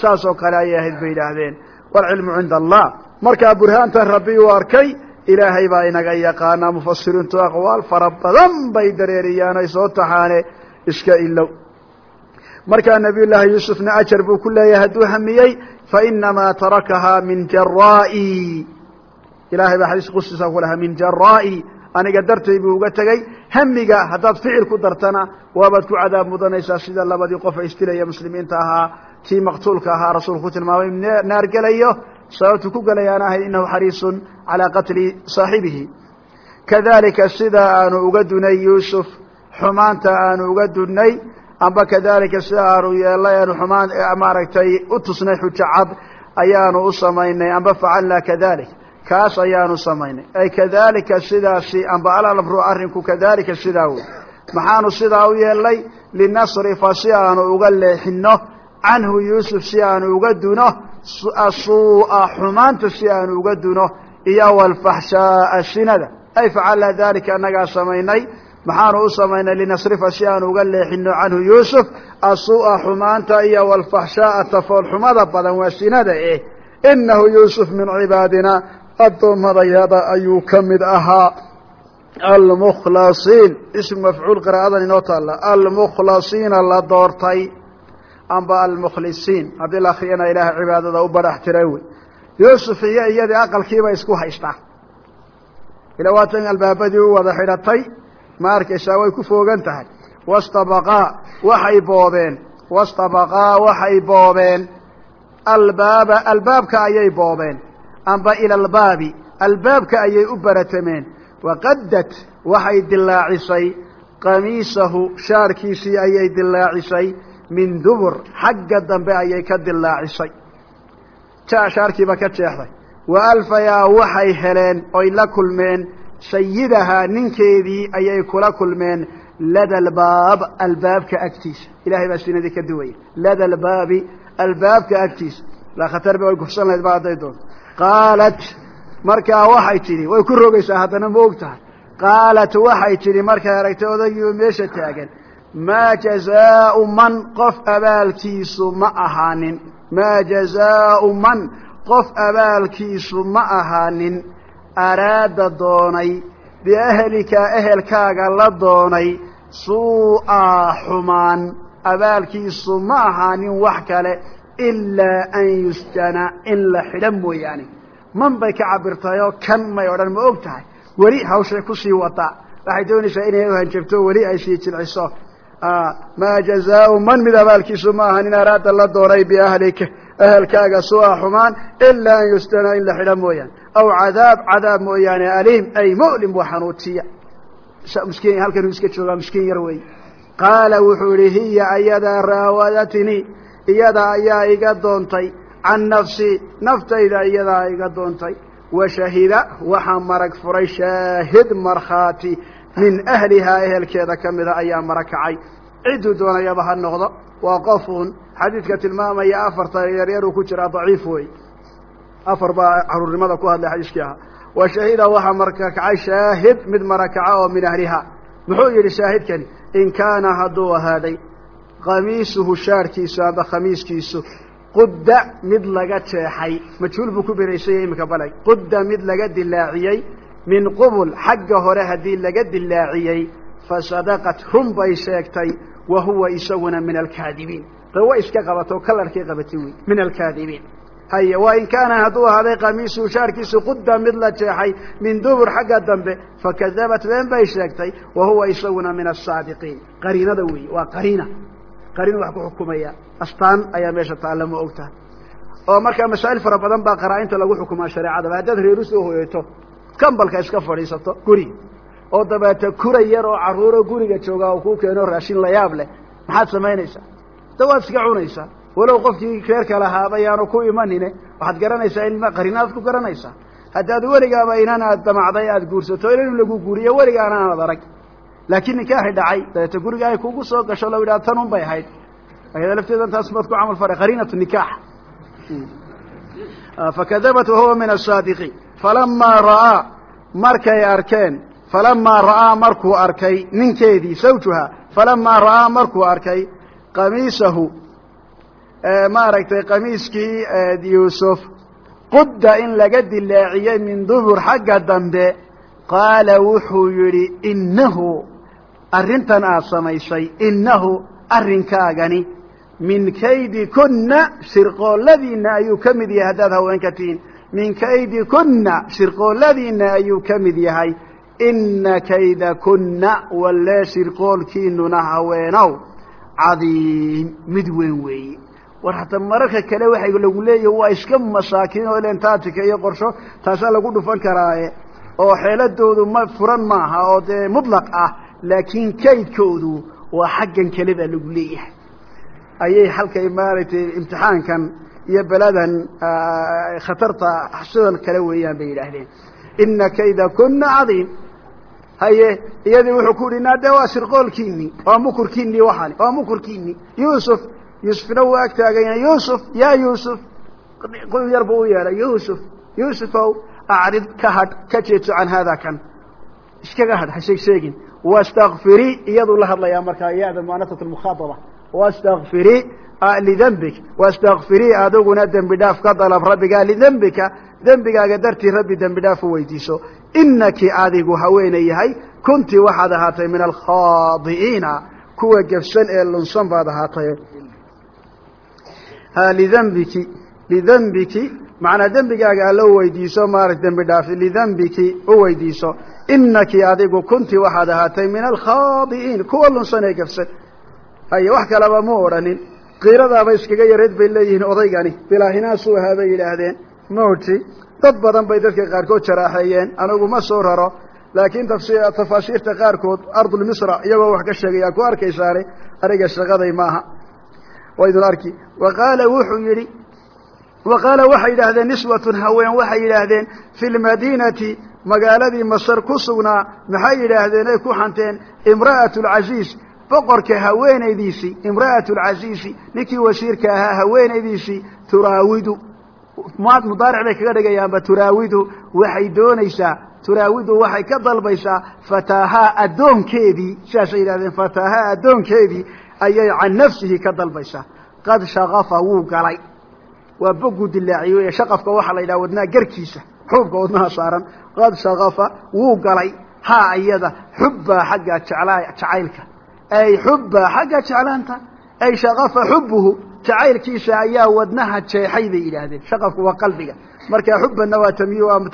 Saas oo kale ayay ahayd bay yidhaahdeen. Waalcilmu cinda allah. Markaa burhaantan rabbi uu arkay ilaahay baa inaga yaqaanaa mufasiriintu aqwaal fara badan bay dareeriyaan ay soo taxaane iska ilow markaa nabiy llaahi yuusufna ajar buu ku leeyahay hadduu hamiyey fainamaa tarakahaa min jaraa'i ilahay baa xadiis qusiisa ku lahaa min jaraa'i aniga dartay buu uga tegey hamiga haddaad ficil ku dartana waabaad ku cadaab mudanaysaa sida labadii qof isdilaya muslimiinta ahaa kii maqtuulka ahaa rasuulku ku tilmaamay naar gelayo. Sababtu ku gelayaan ahayd inahu xariisun calaa qatli saaxibihi. Kadalika sida aanu uga dunay yuusuf xumaanta aanu uga dunnay amba kadalika sida aanu yeelnay xumaan maaragtay u tusnay xujo cad ayaanu u samaynay amba facalnaa kadalik kaas ayaanu samaynay. Ay kadalika sidaasi amba alamru arrinku kadalika sidaa wey maxaanu sidaa u yeelnay linasrifa si aanu uga leexino canhu yuusuf si aanu uga duno asuu'a xumaanta si aanu uga duno iyo walfaxshaaa sinada ay facalnaa dalika annagaa samaynay maxaanu u samaynay linasrifa si aanu uga leexino canhu yuusuf asuu'a xumaanta iyo walfaxshaaa tafoolxumada badan waa sinada eh. Inahu yuusuf min cibaadina addoommadayada ayuu ka mid ahaa. Almukhlasiin ism mafcuul qiraa'adan inoo taalla. Almukhlasiina la doortay. Amba almukhlisiin haddii la akriyana ilaahay cibaadada u barax tiray wey. Yuusuf iyo iyadii aqalkiiba isku haystaa. Ila albaabadii u wada xidhatay ma arkaysaa way ku foogan tahay. Wastabaqaa waxay boobeen. Wastabaqaa waxay boobeen. Albaaba albaabka ayay boobeen. Amba ila albaabi albaabka ayay u baratameen. Waqadad waxay dilaacisay qamiisahu shaarkiisii ayay dilaacisay min dubur xagga dambe ayay ka dilaacisay shaarkiiba ka jeexday. Wa alfayaa waxay heleen oy la kulmeen sayidahaa ninkeedii ayay kula kulmeen lada albaab albaabka agtiisa. Ilahay baa sinadii ka duwaya lada albaabi albaabka agtiisa. La khatar ba way gufsan lahayd ba hadday doonto qaalat markaa waxay tidhi way ku rogaysaa haddana ma og tahay. Qaalat waxay tidhi markay aragtay odagiiba meesha taagan maa jazaau man qof abaalkiisu ma ahaanin. Maa jazaau man qof abaalkiisu ma ahaanin araada doonay biahlika ehelkaaga la doonay suu'a xumaan abaalkiisu ma ahaanin wax kale ilaa an yusjana in la xidha mooyaane. Man bay ka cabirtayoo kan may odhan ma og tahay. Weli hawshay ku sii wada waxay doonaysaa inay uhanjabto weli ay sii jilciso. Maa jazaau man mid abaalkiisu ma ahan in araada la doonay biahlika ehelkaaga suu'a xumaan ilaa an yusjana in la xidha mooyaane aw cadaab cadaab mooyaane aliim ay mu'lim wa xanuujiya miskiin halkanuu iska joogaa miskiin yar wey qaala wuxuu idhi hiya ayadaa raawadatnii iyada ayaa iga doontay can nafsii naftayda iyadaa iga doontay. Wa shahida waxaa marag furay shaahid markhaati min ahlihaa ehelkeeda ka mida ayaa mara kacay cidduu doonayaba ha noqdo. Waa qofuun xadiidka tilmaamaya afarta yaryaruu ku jiraa daciif wey afar baa caruurnimada ku hadlay xadiiskii ahaa. Wa shahida waxaa marka kacay shaahid mid mara kaca oo min ahlihaa muxuu yidhi shaahidkani in kaana hadduu ahaaday qamiisuhu shaarkiisu amba khamiiskiisu qudda mid laga jeexay. Majhuul buu ku beraysanya iminka balay. Qudda mid laga dilaaciyey min qubul xagga hore haddii laga dilaaciyey fasadaqat run bay sheegtay wa huwa isaguna min alkaadibiin dawa iska qabato kalarkii qabatay wey min alkaadibiin haye waa in kaana hadduu ahaaday qamiisuhu shaarkiisu qudda mid la jeexay min dubur xagga dambe fakadabat been bay sheegtay wa huwa isaguna min asaadiqiin qariinada weeye waa qariina qariin wax ku xukumaya astaan ayaa meesha taalla ma ogtaha oo markaa masaa'il fara badan baa qaraa-inta lagu xukumaa shareecadaba haddaad reeru soo hoyeeto kambalka iska fadhiisato guriga oo dabeete kura yar oo carruuro guriga joogaa oo kuu keeno raashin la yaab leh. Maxaad samaynaysaa? Da waad iska cunaysaa? Walow qofkii reerka lahaaba yaanu ku imanine. Waxaad garanaysaa ilma qarinaad ku garanaysaa? Haddaad weligaaba inan aad damacday aad guursato inu lagu guuriyo weligaana aanad arag. Laakiin ninkaahi dhacay dabeete guriga ay kugu soo gasho la yidhaha tanun bay ahayd. Ayada lafteedan taas maad ku camal faray qariinatu nikaax. Fakadabat wahuwa min asaadiqiin falamaa ra'aa markay arkeen falamaa ra'aa markuu arkay ninkeedii sawjuha falamaa ra'aa markuu arkay qamiisahu maaragtay qamiiskii yuusuf qudda in laga dilaaciyey min dubur xagga dambe qaala wuxuu yidhi innahu arrintan aad samaysay innahu arrinkaagani min kaydi kunna shirqoolladiinna ayuu ka mid yahay haddaad haweenka tihiin min kaydi kunna shirqoolladiinna ayuu ka mid yahay inna kayda kunna wallee shirqoolkiinuna haweenow cadiim. Mid weyn weeye war hataa mararka kale waxay lagu leeyahi waa iska masaakiin oo ilentaatika iyo qorsho taasaa lagu dhufan karaaye. Oo xeeladoodu ma furan maaha oo dee mutlaq ah laakiin kaydkoodu waa xaggan kale baa lagu leeyahay. Ayay halkay maaragtay imtixaankan iyo beladan khatarta sidan kale weeyaan bay yidhaahdeen. Ina kayda kuna cadiim haye iyadii wuxuu ku yihi naade waa shirqoolkiini waa mukurkiini waxani waa mukurkiini yuusuf yuusufna wuu ag taaganya yuusuf ya yuusuf. Yar buu u yeedhay yuusuf yuusufow acrid ka hadh ka jeedso can haada kan. Iskaga hadh ha sheeg sheegin. Wastakfirii iyaduu la hadlayaa markaa ya-da muanasat mukhaadaba wastakfirii lidembik wastakfirii adiguna dembi dhaaf ka dalab rabbigaa lidembika dembigaaga dartii rabbi dembi dhaaf u weydiiso inaki adigu haweenay yahay kunti waxaad ahaatay min alkhaadi'iina kuwa gefsan ee lunsan baad ahaatay. Lidembiki lidembiki macnaa dembigaaga alla u weydiiso maarata dembi dhaafi lidembiki u weydiiso inaki adigu kunti waxaad ahaatay min alkhaadi'iin kuwa lunsan ee gefsan haye wax kalaba mu odhanin kiiradaaba iskaga yareed bay leeyihiin odaygani. Bilaahinaasuu ahaa yidhaahdeen mawti dad badan bay dadka qaarkood jaraaxeeyeen anigu ma soo raro laakiin tafaasiirta qaarkood ardul misra iyagoo wax ka sheegayaa ku arkaysaane aniga shaqaday maaha. Waydun arki. Wa qaala wuxuu yidhi wa qaala waxay yidhaahdeen niswatun haween waxay yidhaahdeen fi lmadiinati magaaladii masar ku sugnaa. Maxay yidhaahdeen ay ku xanteen imra'atu alcasiis boqorka haweenaydiisii imra'atu alcasiisi ninkii wasiirka ahaa haweenaydiisii turaawidu mudaaric bay kaga dhigayaanba turaawidu waxay doonaysaa turaawidu waxay ka dalbaysaa fataahaa addoonkeedii sidaasay yidhahdeen fataahaa addoonkeedii ayay can nafsihi ka dalbaysaa. Qad shakafa wuu galay. Waa bogguu dilaaciye wey shaqafka waxaa la yidhaha wadnaha garkiisa xuubka wadnaha saaran. Qad shakafa wuu galay. Haa iyada xubbaa xagga jeclaa jacaylka. Ay xubbaa xagga jeclaanta ay shakafa xubbuhu jacaylkiisa ayaa wadnaha jeexay bay yidhaahdeen. Shaqafku waa qalbiga. Marka xubbana waa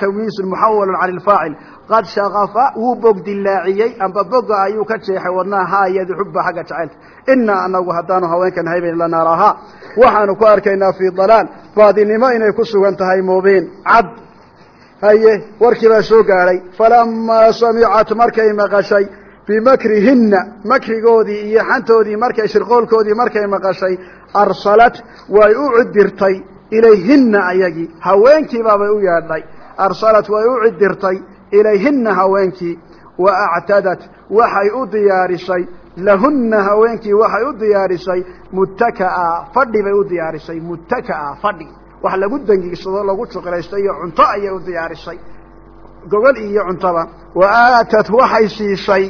tamyiisun muxawalun cani lfaacil qad shakafa wuu bog dilaaciyey amba boga ayuu ka jeexay wadnaha haa iyadi xubba xagga jacaylka. Inaa anagu haddaanu haweenkan haybayn lanaarahaa waxaanu ku arkaynaa fii dalaal. Baadinimo inay ku sugan tahay mubiin cad. Haye warkii baa soo gaadhay falamaa samicat markay maqashay bimakrihinna makrigoodii iyo xantoodii markay shirqoolkoodii markay maqashay arsalat way u cidirtay ilayhinna ayagii haweenkiibaabay u yeedhay arsalat way u cidirtay ilayhinna haweenkii wa actadat waxay u diyaarisay lahunna haweenkii waxay u diyaarisay muttaka'a fadhi bay u diyaarisay muttaka'a fadhi. Wax lagu dangigsado lagu juqraysto iyo cunto ayay u diyaarisay gogol iyo cuntoba wa aatat waxay siisay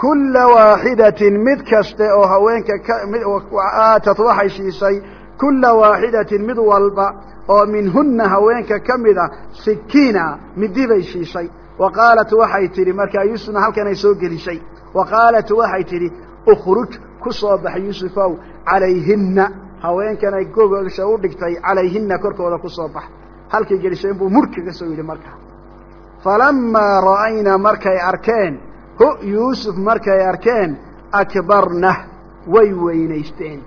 kulla waaxidatin mid kaste oo haweenka kaaatat waxay siisay kulla waaxidatin mid walba oo minhunna haweenka ka mid a sikiina midi bay siisay. Wa qaalat waxay tidhi markaa yuusufna halkanay soo gelisay wa qaalat waxay tidhi ukhruj ku soo bax yuusufow calayhinna. Haweenkanay gogasha u dhigtay calayhinna korkooda ku soo bax. Halkay gelisay inbuu mur kaga soo yidhi markaa falamaa ra'ayna markay arkeen hu yuusuf markay arkeen akbarnah way weynaysteen.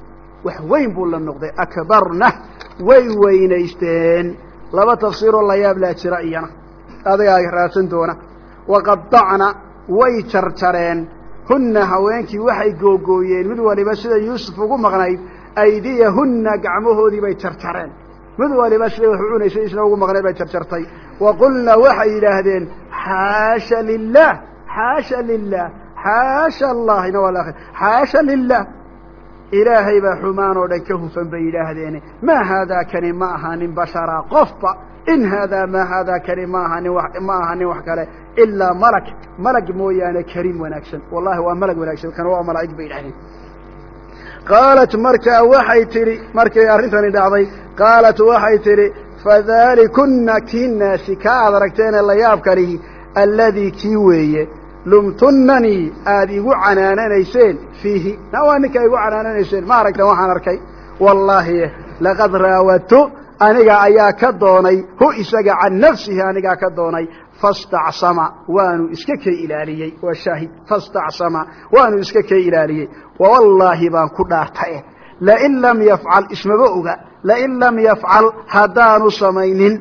Wax weyn buu la noqday akbarnah way weynaysteen. Laba tafsiiroo la yaab laa jira iyana adagaa raadsan doona. Waqadacna way jarjareen hunna haweenkii waxay googooyeen. Mid waliba sida yuusuf ugu maqnayd aydiyahunna gacmahoodii bay jarjareen mid waliba siday wax u isna ugu maqnayd bay jarjartay wa qulna waxay yidhaahdeen xaasha lilah xaasha lilah xaasha allahina waa la xaasha lilah ilaahay baa xumaan oo dhan ka hufan bay yidhaahdeen. Maa haadaa kani ma ahaanin basharaa qofba. In haadaa maa haadaa kani ma ahaanin ma ahanin wax kale. Ilaa malag malag mooyaane kariim wanaagsan. Wallahi waa malag wanaagsan. Kana waa malaa'ig bay yidhahdeen qaalat markaa waxay tidhi markay arrintani dhacday qaalat waxay tidhi fadaalikuna kii naasi kaa aad aragteene la yaabkanihi alladii kii weeye lumtunnanii aada igu canaananayseen fiihi. Na waa ninka igu canaananayseen ma aragteen waxaan arkay. Wallaahi laqad raawadtu aniga ayaa ka doonay hu isaga can nafsihi anigaa ka doonay fastacsama waanu iska kay ilaaliyey. Waa shaahid fastacsama waanu iska kay ilaaliyey. Wawallaahi baan ku dhaartae lain lam yafcal ismaba oga. Lain lam yafcal haddaanu samaynin.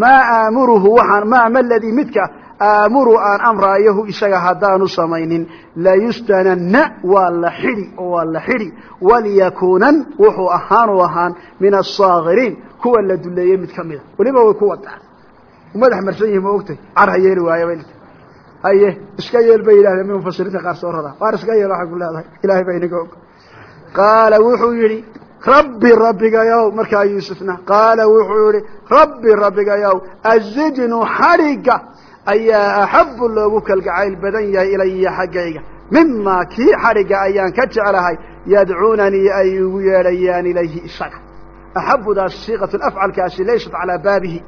Maa aamuruhu waxaan maa maladii midka aamuru aan amraayahu isaga haddaanu samaynin layustananna waa la xidhi oo waa la xidhi walyakuunan wuxuu ahaanu ahaan min asaakiriin kuwa la duleeyey mid ka mida. Weliba way ku wadaan madax marsan yihi ma ogtay car ha yeeli waayo bay haye iska yeel bay yidhahdeen mi mufasiriinta qaar soo radaa? Waar iska yeel waxay ku leedahay? Ilahay baa inaga og. Qaala wuxuu yidhi rabbi rabbigayow markaa yuusufna qaala wuxuu yihi rabbi rabbigayow azijnu xadhigga ayaa axabu loogu kalgacayl badan yahay ilaya xaggayga. Mimaa kii xadhigga ayaan ka jeclahay yadcuunanii ay igu yeedhayaan ilayhi isaga. Axabudaas siiqatu afcalkaasi laysat calaa baabihi.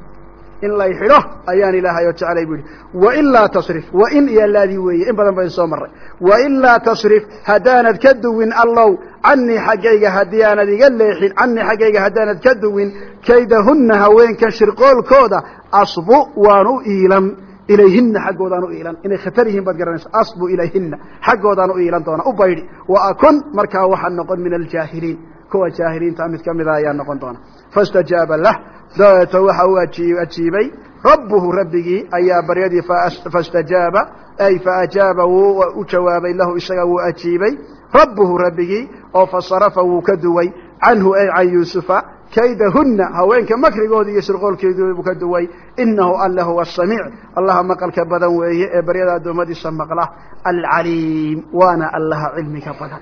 In lay xidho ayaan ilaahay oo jecelay bu yidhi wailaa tasrif wain iyo laadii weeye in badan bayn soo marray. Wailaa tasrif haddaanad ka duwin allow canii xaggayga haddii aanad iga leexin canii xaggayga haddaanad ka duwin kaydahunna haweenka shirqoolkooda asbu waan u iilan ilayhina xaggoodaan u iilan. Inay khatar yihiin baad garanaysa asbu ilayhina xaggoodaan u iilan doona u baydhi wa akun markaa waxaa noqon min aljaahiliin. Kuwa jaahiliinta mid ka mida ayaa noqon doona. Faاstajaaba lah dabeeto waxa uu ajiibay. Rabbuhu rabbigii ayaa baryadii faاstajaaba ay faajaaba wuu u jawaabay lahu isaga wuu ajiibay. Rabbuhu rabbigii oo fasarafa wuu ka duway canhu ay can yuusufa kaydahunna haweenka makrigoodii iyo shirqoolkeedii buu ka duway. Inahu alla huwa asamiic allaha maqalka badan weeye ee baryada addoommadiisa maqla. Alcaliim. Waana allaha cilmiga badan.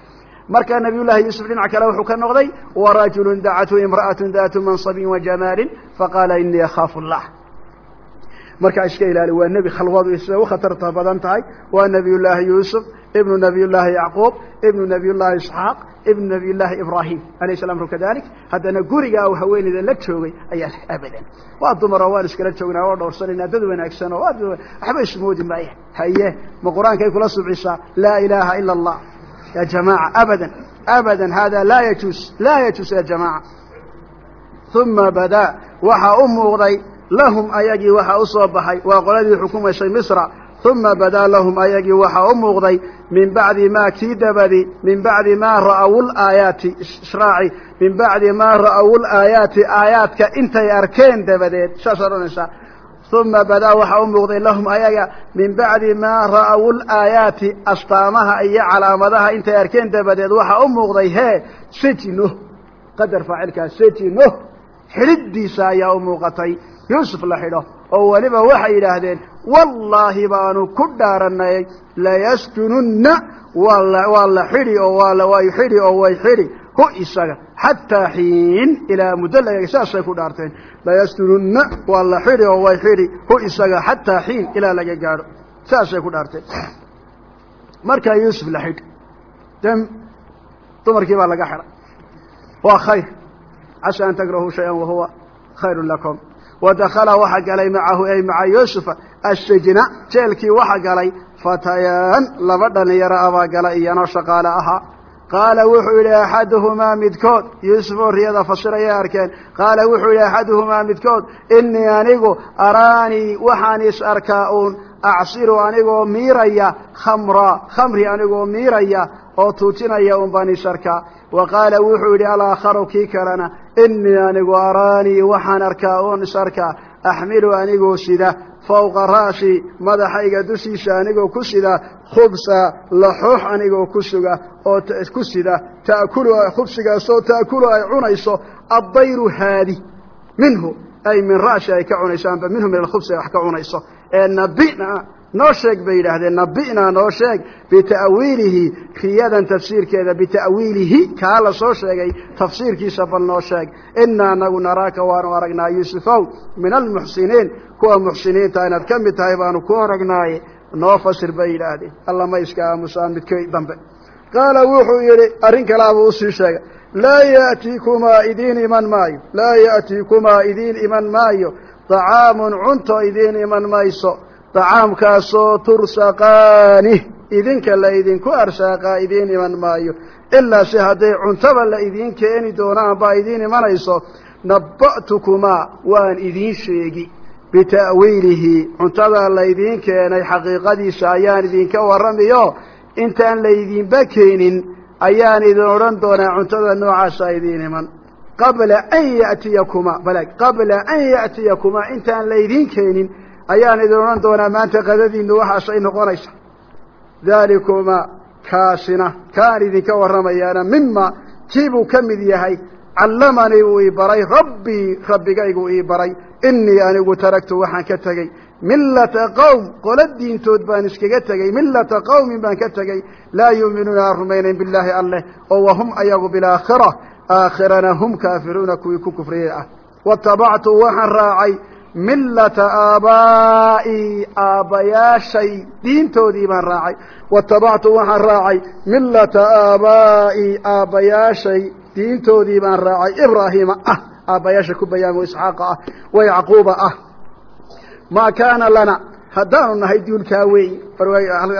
Markaa nabiy llaahi yuusuf dhinac kale wuxuu ka noqday warajulu dacathu imra'atu datu mansabin wajamaalin faqaala inii akhaafu llah markaa iska ilaali waa nebi khalwadu sida u khatarta badan tahay. Waa nabiy llaahi yuusuf yacquub ibnu nabiy llaahi isxaaq ibnu nabiy llaahi ibrahim alayh salam ru kadalik haddana gurigaa u haweeneyda la joogay ayaa abadan. Waa dumaro waan iskala joognaa oo dhowrsanayna dad wanaagsan oo waxba ismoodi maaya haye ma qur'aankay kula subcisaa laa ilaaha ila allah ya jamaca abada abada hada laa yajuus laa yajuus ya jamaca uma badaa waxaa u muuqday lahum ayagii waxaa u soo baxay waa qoladii xukumaysay misra uma badaa lahum ayagii waxaa u muuqday min bacdi maa kii dabadi min bacdi maa ra'aw laayaati israaci min bacdi maa ra'aw laayaati aayaadka intay arkeen dabadeed saas odhanaysaa uma badaa waxaa u muuqday lahum ayaga min bacdi maa ra'aw laayaati astaamaha iyo calaamadaha intay arkeen dabadeed waxaa u muuqday hee sejino qadar faacilkaa sejino xidhidiisa ayaa u muuqatay yuusuf la oo weliba waxay yidhaahdeen wallaahi baanu ku dhaaranay layasjununna waa la xidhi oo way xidhi oo way xidhi. Hu isaga xataa xiin ilaa muddo laga saasay ku dhaarteen. Layasjununna waa la xidhi oo way xidhi. Hu isaga xataa xiin ilaa laga gaadho. Saasay ku dhaarteen. Markaa yuusuf la xidh. Dem dumarkii baa laga xidhay waa khayr. Casa an takrahuu shaya wahuwa khayru lakum wadakala waxa galay macahu ay maca yuusufa assijna jeelkii waxa galay fatayaan laba dhalinyaro abaa galay iyanoo shaqaale ahaa. Qaala wuxuu yidhi axaduhumaa midkood? Yuusuf oo riyada fasirayay arkeen. Qaala wuxuu yidhi axaduhumaa midkood? Inii anigu araanii waxaan is arkaa uun. Acsiru anigoo miiraya khamraa khamri anigoo miiraya oo tuujinaya un baan is arkaa. Wa qaala wuxuu yidhi alaakharu kii kalena inii anigu araanii waxaan arkaa oon is arkaa axmilu anigoo sida fawqa ra'si madaxayga dushiisa anigoo ku sida khubsa laxoox anigoo ku suga oo ku sida khubsigaasoo taakulu ay cunayso addayru haadi minhu ay min ra'si ay ka cunayso amba minhu min alkhubsi ay wax ka cunayso noo sheeg bay yidhaahdeen nabinaa noo sheeg bita'wiilihi riyadan tafsiirkeeda bita'wiilihi kaa la soo sheegay tafsiirkiisa bal noo sheeg inaa anagu naraaka waanu aragnaa yuusufow min almuxsiniin kuwa muxsiniinta inaad ka mid tahay baanu ku aragnaaye noo fasir bay yidhaahdeen. Alla ma iska aamusaan midkay dambe. Qaala wuxuu yidhi arrin kalaabuu u sii sheegay laa ya'tiikumaa idiin iman maayo laa ya'tiikumaa idiin iman maayo طacaamun cunto idiin iman mayso طacaamkaasoo tursaqaani idinka la idinku arsaaqaa idiin iman maayo. Ilaa si hadday cuntaba la idiin keeni doonaan baa idiin imanayso nabba'tukumaa waan idiin sheegi. Bita'wiilihi cuntadaa laydiin keenay xaqiiqadiisa ayaan idinka warramiyo. Intaan laydinba keenin ayaan idin odhan doonaa cuntada noocaasa idiin iman. Qabla an ya'tiyakumaa balag qabla an ya'tiyakumaa intaan laydiin keenin ayaan idin odhan doonaa maanta qadadiinnu waxaasay noqonaysa. Daalikumaa kaasina kaan idinka warramayaana mima kii buu ka mid yahay callamanii uu ii baray rabbii rabbigaygu ii baray inii anigu taragtu waxaan ka tegey. Millata qowm qola diintood baan iskaga tegey millata qowmin baan ka tegey. Laa yuuminuuna aan rumaynayn billaahi alleh oo wahum ayagu bilaakhira aakhirana hum kaafiruuna kuwii ku kufriyey ah. Watabactu waxaan raacay millata aabaa'i aabbayaashay diintoodii baan raacay watabactu waxaan raacay millata aabaa'i aabbayaashay diintoodii baan raacay ibraahiima ah aabbayaasha ku bayaamo isxaaqa ah wa yacquuba ah maa kaana lana haddaanu nahay duulkaa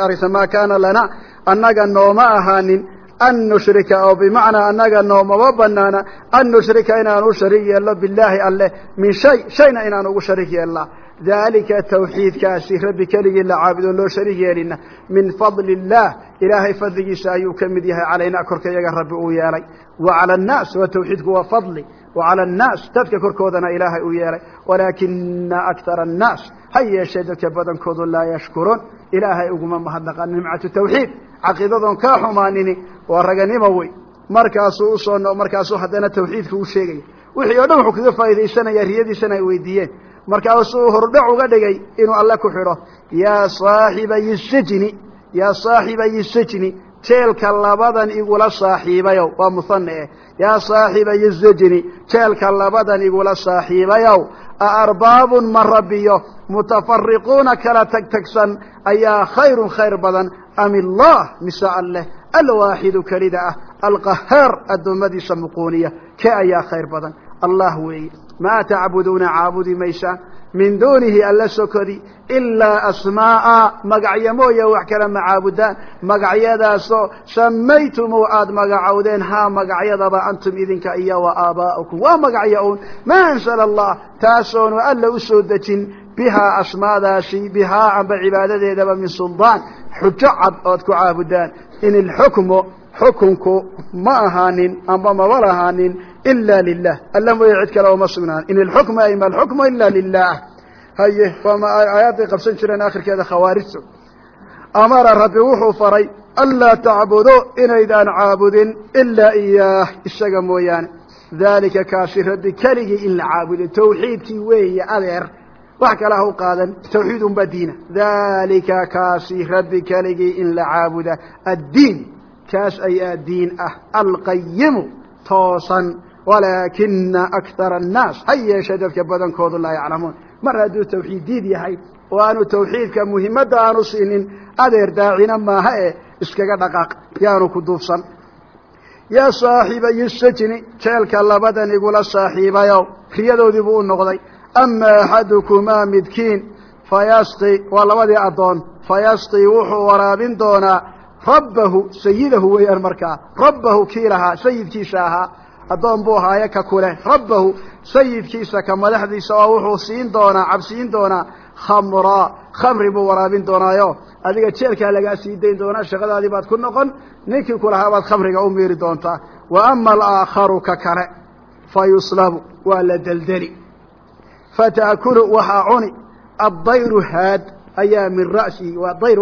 arisa maa kaana lana annaga nooma ahaanin an nushrika oo bimacnaa annaga noomama banaana an nushrika inaan u sharig yeelno bilaahi alleh min shay shayna inaan ugu sharig yeelnaa daalika tawxiidkaasi rabbi keligii la caabudoon loo sharig yeelina min fadli illaah ilaahay fadligiisa ayuu ka mid yahay calaynaa korka iyaga rabbi uu yeelay wa cala annaas waa tawxiidku waa fadli wa cala annaas dadka korkoodana ilaahay uu yeelay walaakina akara annaas ha yeeshee dadka badankoodu laa yashkuruun ilaahay uguma mahadnaqan nimcatu tawxiid caqiidadoon kaa xumaanini waa raganimo wey markaasuu u soo markaasuu haddana tawxiidka u sheegaya wixii o dhan wuxuu kaga faa'iidaysanaya riyadiisana ay weydiiyeen markaasuu hordhac uga dhigay inuu alle ku xidho yaa saaxibayi sijni yaa saaxibayi sijni jeelka labadan igula saaxiibayow. Waa muhane eh yaa saaxibayi sijni jeelka labadan igula saaxiibayow. A arbaabun ma rabbiyo mutafariquuna kala tagtagsan ayaa khayrun khayr badan. Am illah mise alleh alwaaxidu kelida ah alqahaar addoommadiisa muquuniya ke ayaa khayr badan. Allah weeye maa tacbuduuna caabudi maysaan min duunihi alla sokodi ilaa asmaa'a. Magacyo mooye wax kale ma caabudaan. Magacyadaasoo samaytumuu aad magacowdeen. Haa magacyadaba antum idinka iyo wa aabaa'ukum waa magacyo uun. Maa ansala allah taasoonu alla u soo dejin. Bihaa asmaadaasi bihaa amba cibaadadeedaba min suldaan. Xujo cad ood ku caabudaan. In ilxukmu xukunku ma ahaanin amba maba ila lilah alla mooye cid kale uma sugnaan in ilxukmu ay ma alxukmu ila lilah haye waama aayaadday qabsan jireen akhirkeeda khawaarijtu amara rabbi wuxuu faray anlaa tacbudu inaydaan caabudin ilaa iyaah isaga mooyaane daalika kaasi rabbi keligii in la caabudo tawxiidkii weeye adeer wax kale u qaadan tawxiid unbaa diina daalika kaasi rabbi keligii in la caabuda addiin kaas ayaa diin ah alqayimu toosan walaakina akthara annaas ha yeeshe dadka badankoodu laa yaclamuun mar hadduu tawxiid diid yahay oo aanu tawxiidka muhimadda aanu siinin adeer daacina maaha e iskaga dhaqaaq yaanu ku duufsan yaa saaxiibayi sajni jeelka labadan igula saaxiibayow riyadoodii buu u noqday ama axadukumaa midkiin fayasqi waa labadii addoon fayasqi wuxuu waraabin doonaa rabbahu sayidahu weeyaan markaa rabbahu kii lahaa sayidkiisa ahaa addoon buu ahaaye ka kule. Rabbahu sayidkiisa ka madaxdiisa oo wuxuu siin doonaa cabsiin doonaa khamraa khamri buu waraabin doonaayo. Adiga jeelkaa lagaa sii dayn doonaa shaqadaadii baad ku noqon ninkii ku lahaa baad khamriga u miiri doontaa wa ama alaakharu ka kale fa yuslabu waa la deldeli fataakulu waxaa cuni addayru haad ayaa min ra'sihi waa dayr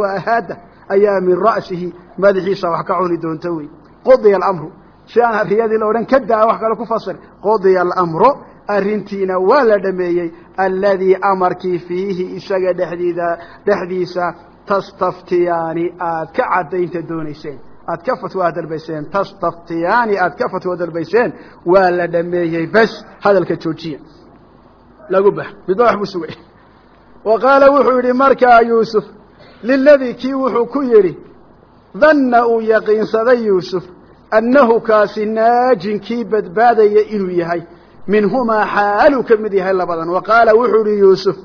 ayaa min ra'sihi madaxiisa wax ka cuni doonta wey qudiya alamru si aan riyadii la odhan ka daa wax kale ku fasir. Qudiya alamru arrintiina waa la dhameeyey alladii amarkii fiihi isaga dhexdiida dhexdiisa tastaftiyaani aad ka caddaynta doonayseen. Aad ka fatwa dalbayseen tastaftiyaani aad ka fatwa dalbayseen waa la dhameeyey bes hadalka joojiya. Lagu bax midba wax sugay wa qaala wuxuu yidhi markaa yuusuf liladii kii wuxuu ku yidhi danna uu yaqiinsaday yuusuf annahu kaasi naajin kii badbaadaya inuu yahay minhumaa xaaluu ka mid yahay labadan wa qaala wuxuu yihi yuusuf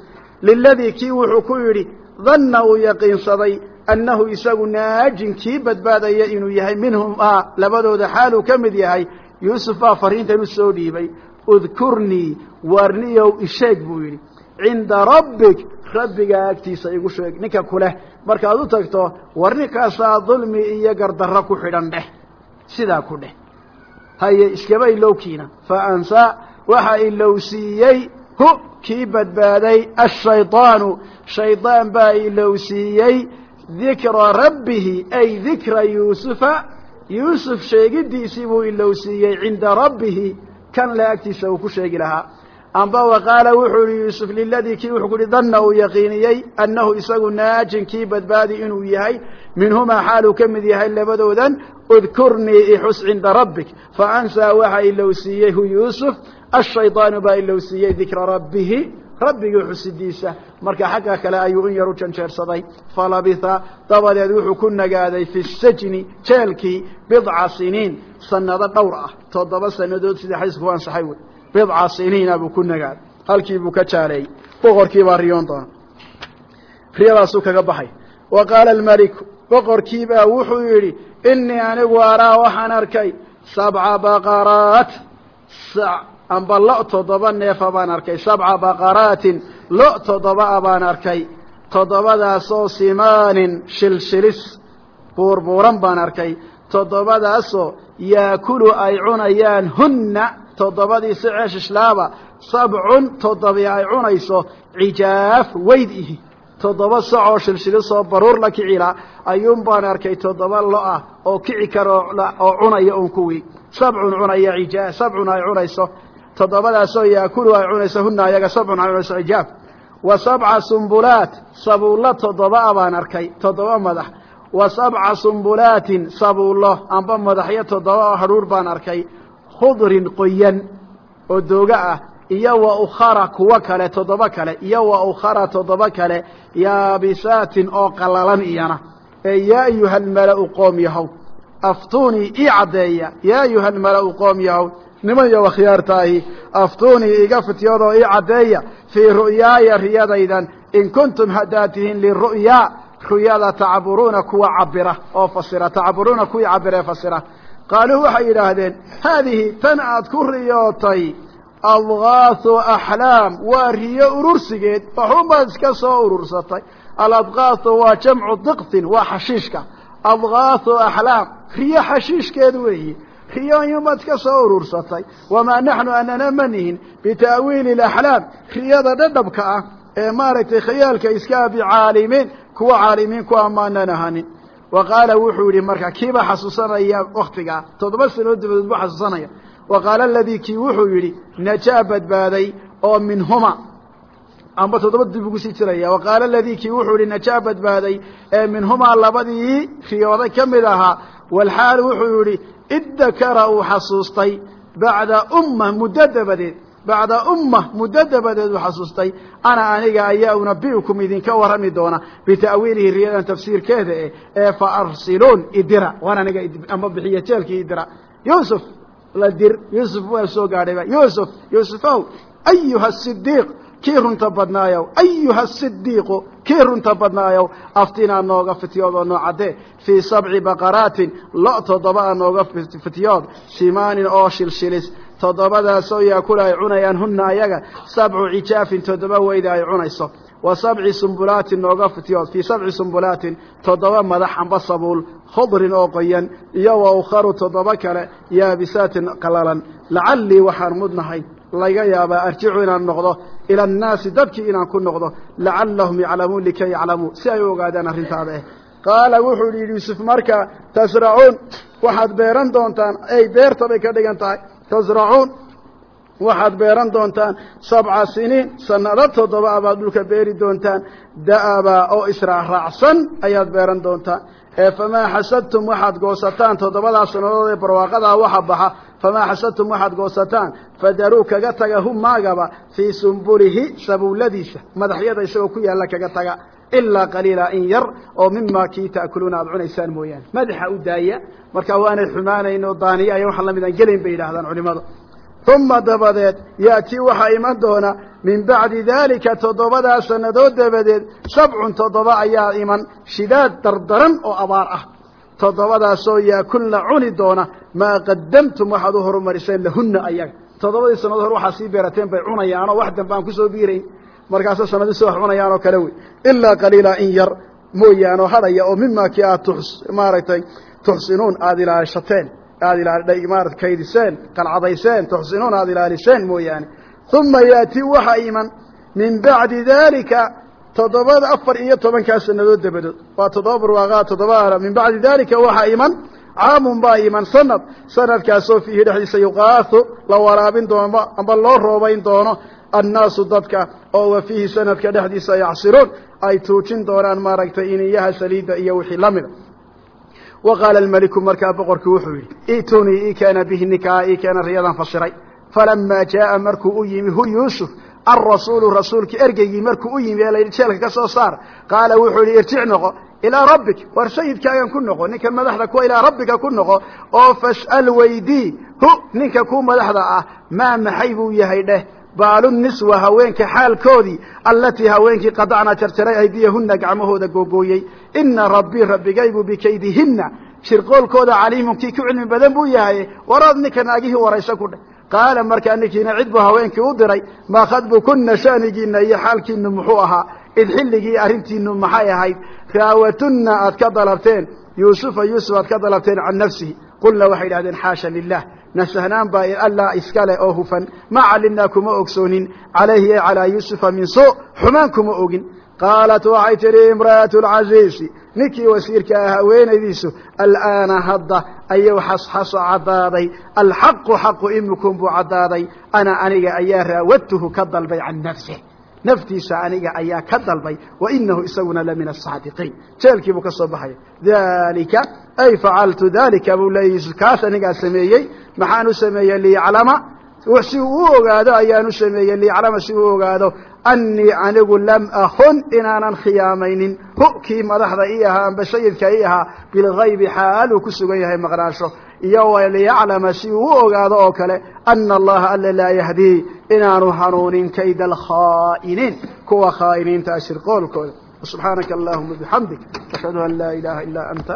liladii kii wuxuu ku yidhi danna uu yaqiinsaday annahu isagu naajin kii badbaadaya inuu yahay minhumaa labadooda xaaluu ka mid yahay yuusuf baa fariintan u soo dhiibay udkurnii warniyow isheeg buu yidhi cinda rabbik rabbigaa agtiisa igu sheeg ninka kuleh markaad u tagto war ninkaasaa dulmi iyo gardarro ku xidhan dheh sidaa ku dheh haye iskaba ilowkiina fa ansaa waxaa ilowsiiyey hu kii badbaaday ashaydaanu shaydaan baa ilowsiiyey dikra rabbihi ay dikra yuusufa. Yuusuf sheegidiisii buu ilowsiiyey cinda rabbihi. Kan le agtiisa uu ku sheegi lahaa amba wa qaala wuxuu yihi yuusuf liladii kii wuxuu ku yihi danna uu yaqiiniyey annahu isagu naajin kii badbaadi inuu yahay minhumaa xaaluu ka mid yahay labadoodan udkurnii ixus cinda rabbik. Faansaa waxaa ilowsiiyey hu yuusuf ashaydaanu baa ilowsiiyey dikra rabbihi rabbigii xusidiisa. Marka xagga kale ayuu in yar u janjeersaday falabitha dabadeed wuxuu ku nagaaday fi sajni jeelkii bidca siniin sanado dhowr ah toddoba sanadood sida xadiisku ku ansaxay wey bidca siniina buu ku nagaaday halkii buu ka jaaleeyey boqorkii baa riyoon doona riyadaasuu kaga baxay. Wa qaala almaliku boqorkiibaa wuxuu yidhi inii anigu araa waxaan arkay sabca baqaraat amba lo toddoba neefa baan arkay sabca baqaraatin lo toddoba a baan arkay toddobadaasoo simaanin shilshilis buurbuuran baan arkay toddobadaasoo yaakulu ay cunayaan hunna toddobadii si ceeshishlaaba sabcun toddobii ay cunayso cijaaf weyd ihi. Toddoba socoo shilshilisoo baruur la kicila ayuun baan arkay toddoba lo'ah oo kici karo oo cunaya un kuwii. Sabcun cunaya ijaa sabcun ay cunayso. Toddobadaasoo yaakulu ay cunayso huna ayaga sabcun ay cunayso cijaaf. Wa sabca sumbulaat sabuullo toddoba a baan arkay toddoba madax. Wa sabca sumbulaatin sabuullo amba madaxyo toddoba oo hadhuur baan arkay khudrin qoyan oo dooga ah iyo wa ukhara kuwo kale toddoba kale iyo wa ukhara toddoba kale yaabisaatin oo qallalan iyana. Ee yaa ayuha almala'u qoom yahow aftuunii ii caddeeya. Yaa ayuha almala'u qoom yahow niman yow akhyaartaahi aftuunii iga fityoodoo ii caddeeya fii ru'yaaya riyadaydan in kuntum haddaad tihiin liru'yaa ru'yada tacburuuna kuwa cabira oo fasira tacburuuna kuwii cabira ee fasira qaaluu waxay yidhaahdeen haadihi tan aad ku riyootay adgaahu axlaam waa riyo urursigeed waxunbaad iska soo urursatay. Aladgaahu waa jamcu diqtin waa xashiishka. Adgaahu axlaam riyo xashiishkeed weeyi. Riyooyinbaad iska soo urursatay. Wamaa naxnu anana ma nihin bita'wiili alaxlaam riyada dhadhabka ah ee maaragtay khayaalka iska bicaalimin kuwa caalimiin ku ammaanan ahanin wa qaala wuxuu yidhi marka kiiba xasuusanaya waktigaa toddoba sanood dabadeed buu xasuusanaya. Wa qaala aladii kii wuxuu yidhi najaa badbaaday oo minhuma. Amba toddoba dib ugu sii jiraya. Wa qaala aladii kii wuxuu yihi najaa badbaaday ee minhumaa labadii riyooday ka mid ahaa. Walxaal wuxuu yihi iddakara uu xasuustay bacda umma bacda umma muddo dabadeed uu xasuustay ana aniga ayaa unabi'ukum idinka warrami doona bita'wiilihi riyadan tafsiirkeeda eh ee fa arsiluun idira. Waan aniga amba bixiya jeelkii idira. Yuusuf la dir. Yuusuf waa soo gaadhayba yuusuf yuusufow ayuha sidiiq kii runta badnaayow? Ayuha sidiiqu kii runta badnaayow? Aftinaa nooga fityood oo noo caddee. Fii sabci baqaraatin lo toddoba a nooga fityood simaanin oo shilshilis toddobadaasoo yaakula ay cunayaan hunna ayaga sabcu cijaafin toddoba weyda ay cunayso wa sabci sumbulaatin nooga fityood fii sabci sumbulaatin toddoba madax amba sabuul khudrin oo qoyan iyo wa ukharu toddoba kale yaabisaatin qalalan. Lacallii waxaan mudnahay laga yaabaa arjicu inaan noqdo ila annaasi dadkii inaan ku noqdo lacallahum yaclamuun likay yaclamuu si ay u ogaadaan arrintaada eh. Qaala wuxuu yidhi yuusuf marka tasracuun waxaad beeran doontaan ey beerta bay ka dhigan tahay tasracuun waxaad beeran doontaan sabca siniin sanado toddoba abaad dhulka beeri doontaan. Da'aba oo israacraacsan ayaad beeran doontaan. Ee famaa xasadtum waxaad goosataan toddobadaas sannadood ee barwaaqadaa waxa baxa. Famaa xasadtum waxaad goosataan fadaruu kaga taga hu maagaba fii sumbulihi sabuulladiisa madaxyada isagoo ku yaalla kaga taga ilaa qaliila in yar oo mimaa kii ta'kuluuna aada cunaysaan mooyaane madaxa u daaya markaa waanay xumaanayn oo daaniya aya waxaan la mid aan gelayn bay yidhahdaan culimadu uma dabadeed yaatii waxaa iman doona min bacdi daalika toddobadaa sannadood dabadeed sabcun toddoba ayaa iman shidaad dardaran oo abaar ah toddobadaasoo yaakulna cuni doona maa qadamtum waxaad u horumariseen lahunna ayaga toddobadii sannadood hor waxaa sii beerateen bay cunayaanoo wax dambe aan ku soo biirayn markaasa sanadii soo wax cunayaan oo kale wey. Ilaa qaliila in yar mooyaanoo hadhaya oo mimaa kii aad maaragtay tuxsinuun aada ilaashateen aada ilmaarad kaydiseen qalcadayseen tuxsinuun aada ilaaliseen mooyaane. Uma yaati waxa iman min bacdi daalika toddobada afar iyo tobankaa sanadood dabadood. Waa toddoba barwaaqaa toddoba min bacdi daalika waxaa iman caamun baa iman sanad. Sanadkaasoo fiihi dhexdiisa yuqaahu la waraabin doono amba loo roobayn doono annaasu dadka oo wa fiihi sanadka dhexdiisa yacsiruun ay tuujin doonaan maaragtay iniyaha saliidda iyo wixii la mida wa qaala almeliku markaa boqorkii wuxuu yidhi i'tunii ii keena bihi nikaa ii keena riyadan fasiray falamaa jaaa markuu u yimi hu yuusuf alrasuulu rasuulkii ergeygii markuu u yimi ee la jeelka ka soo saar qaala wuxuu yidhi irjic noqo ilaa rabbik war sayidkaagan ku noqo ninkan madaxda kuwa ilaa rabbika ku noqo oo fas'al weydii hu ninka kuu madaxda ah maa maxay buu yahay dheh baalu niswa haweenka xaalkoodii allatii haweenkii qadacna jarjaray aydiyahunna gacmahooda googooyey ina rabbii rabbigaygu bikaydihinna shirqoolkooda caliimun kii ku cilmi badan buu yahay waraad ninka naagihii warayso ku dheh qaala markaa ninkiina cid buu haweenkii u diray maa khadbukunna shaanigiinna iyo xaalkiinu muxuu ahaa id xilligii arrintiinu maxay ahayd? Raawatunna aad ka dalabteen yuusufa yuusuf aad ka dalabteen can nafsihi. Qulna waxay idhahdeen xaasha lilah nasahnaan baa allaa iskale oo hufan ma calimnaa kuma ogsoonin calayhi e calaa yuusufa min suu xumaan kuma ogin qaalat waxay tidhi imra'atu alcasiisi ninkii wasiirka ah haweenaydiisu al'aana hadda ayuu xasxaso caddaaday alxaqu xaqu imikun buu caddaaday ana aniga ayaa raawadtuhu ka dalbay can nafsih naftiisa aniga ayaa ka dalbay wa inahu isaguna la min asaadiqiin jeelkii buu ka soo baxaya dalika ay facaltu dalika buu leeya yuusuf kaas anigaa sameeyey maxaan u sameeyey liyaclama. Si uu u ogaado ayaan u sameeyey liyaclama si uu ogaado annii anigu lam akun inaanan khiyaamaynin hu madaxda ii ahaa amba sayidka ii ahaa bilgaybi xaaluu ku sugan yahay maqnaansho iyo liyaclama si uu u ogaado oo kale ana allaha alla laa yahdii inaanu hanuunin kayda alkhaa'iniin kuwa khaa'iniinta ashirqoolkooda subxaanaka allahuma bixamdik ashhadu an laa ilaha ilaa anta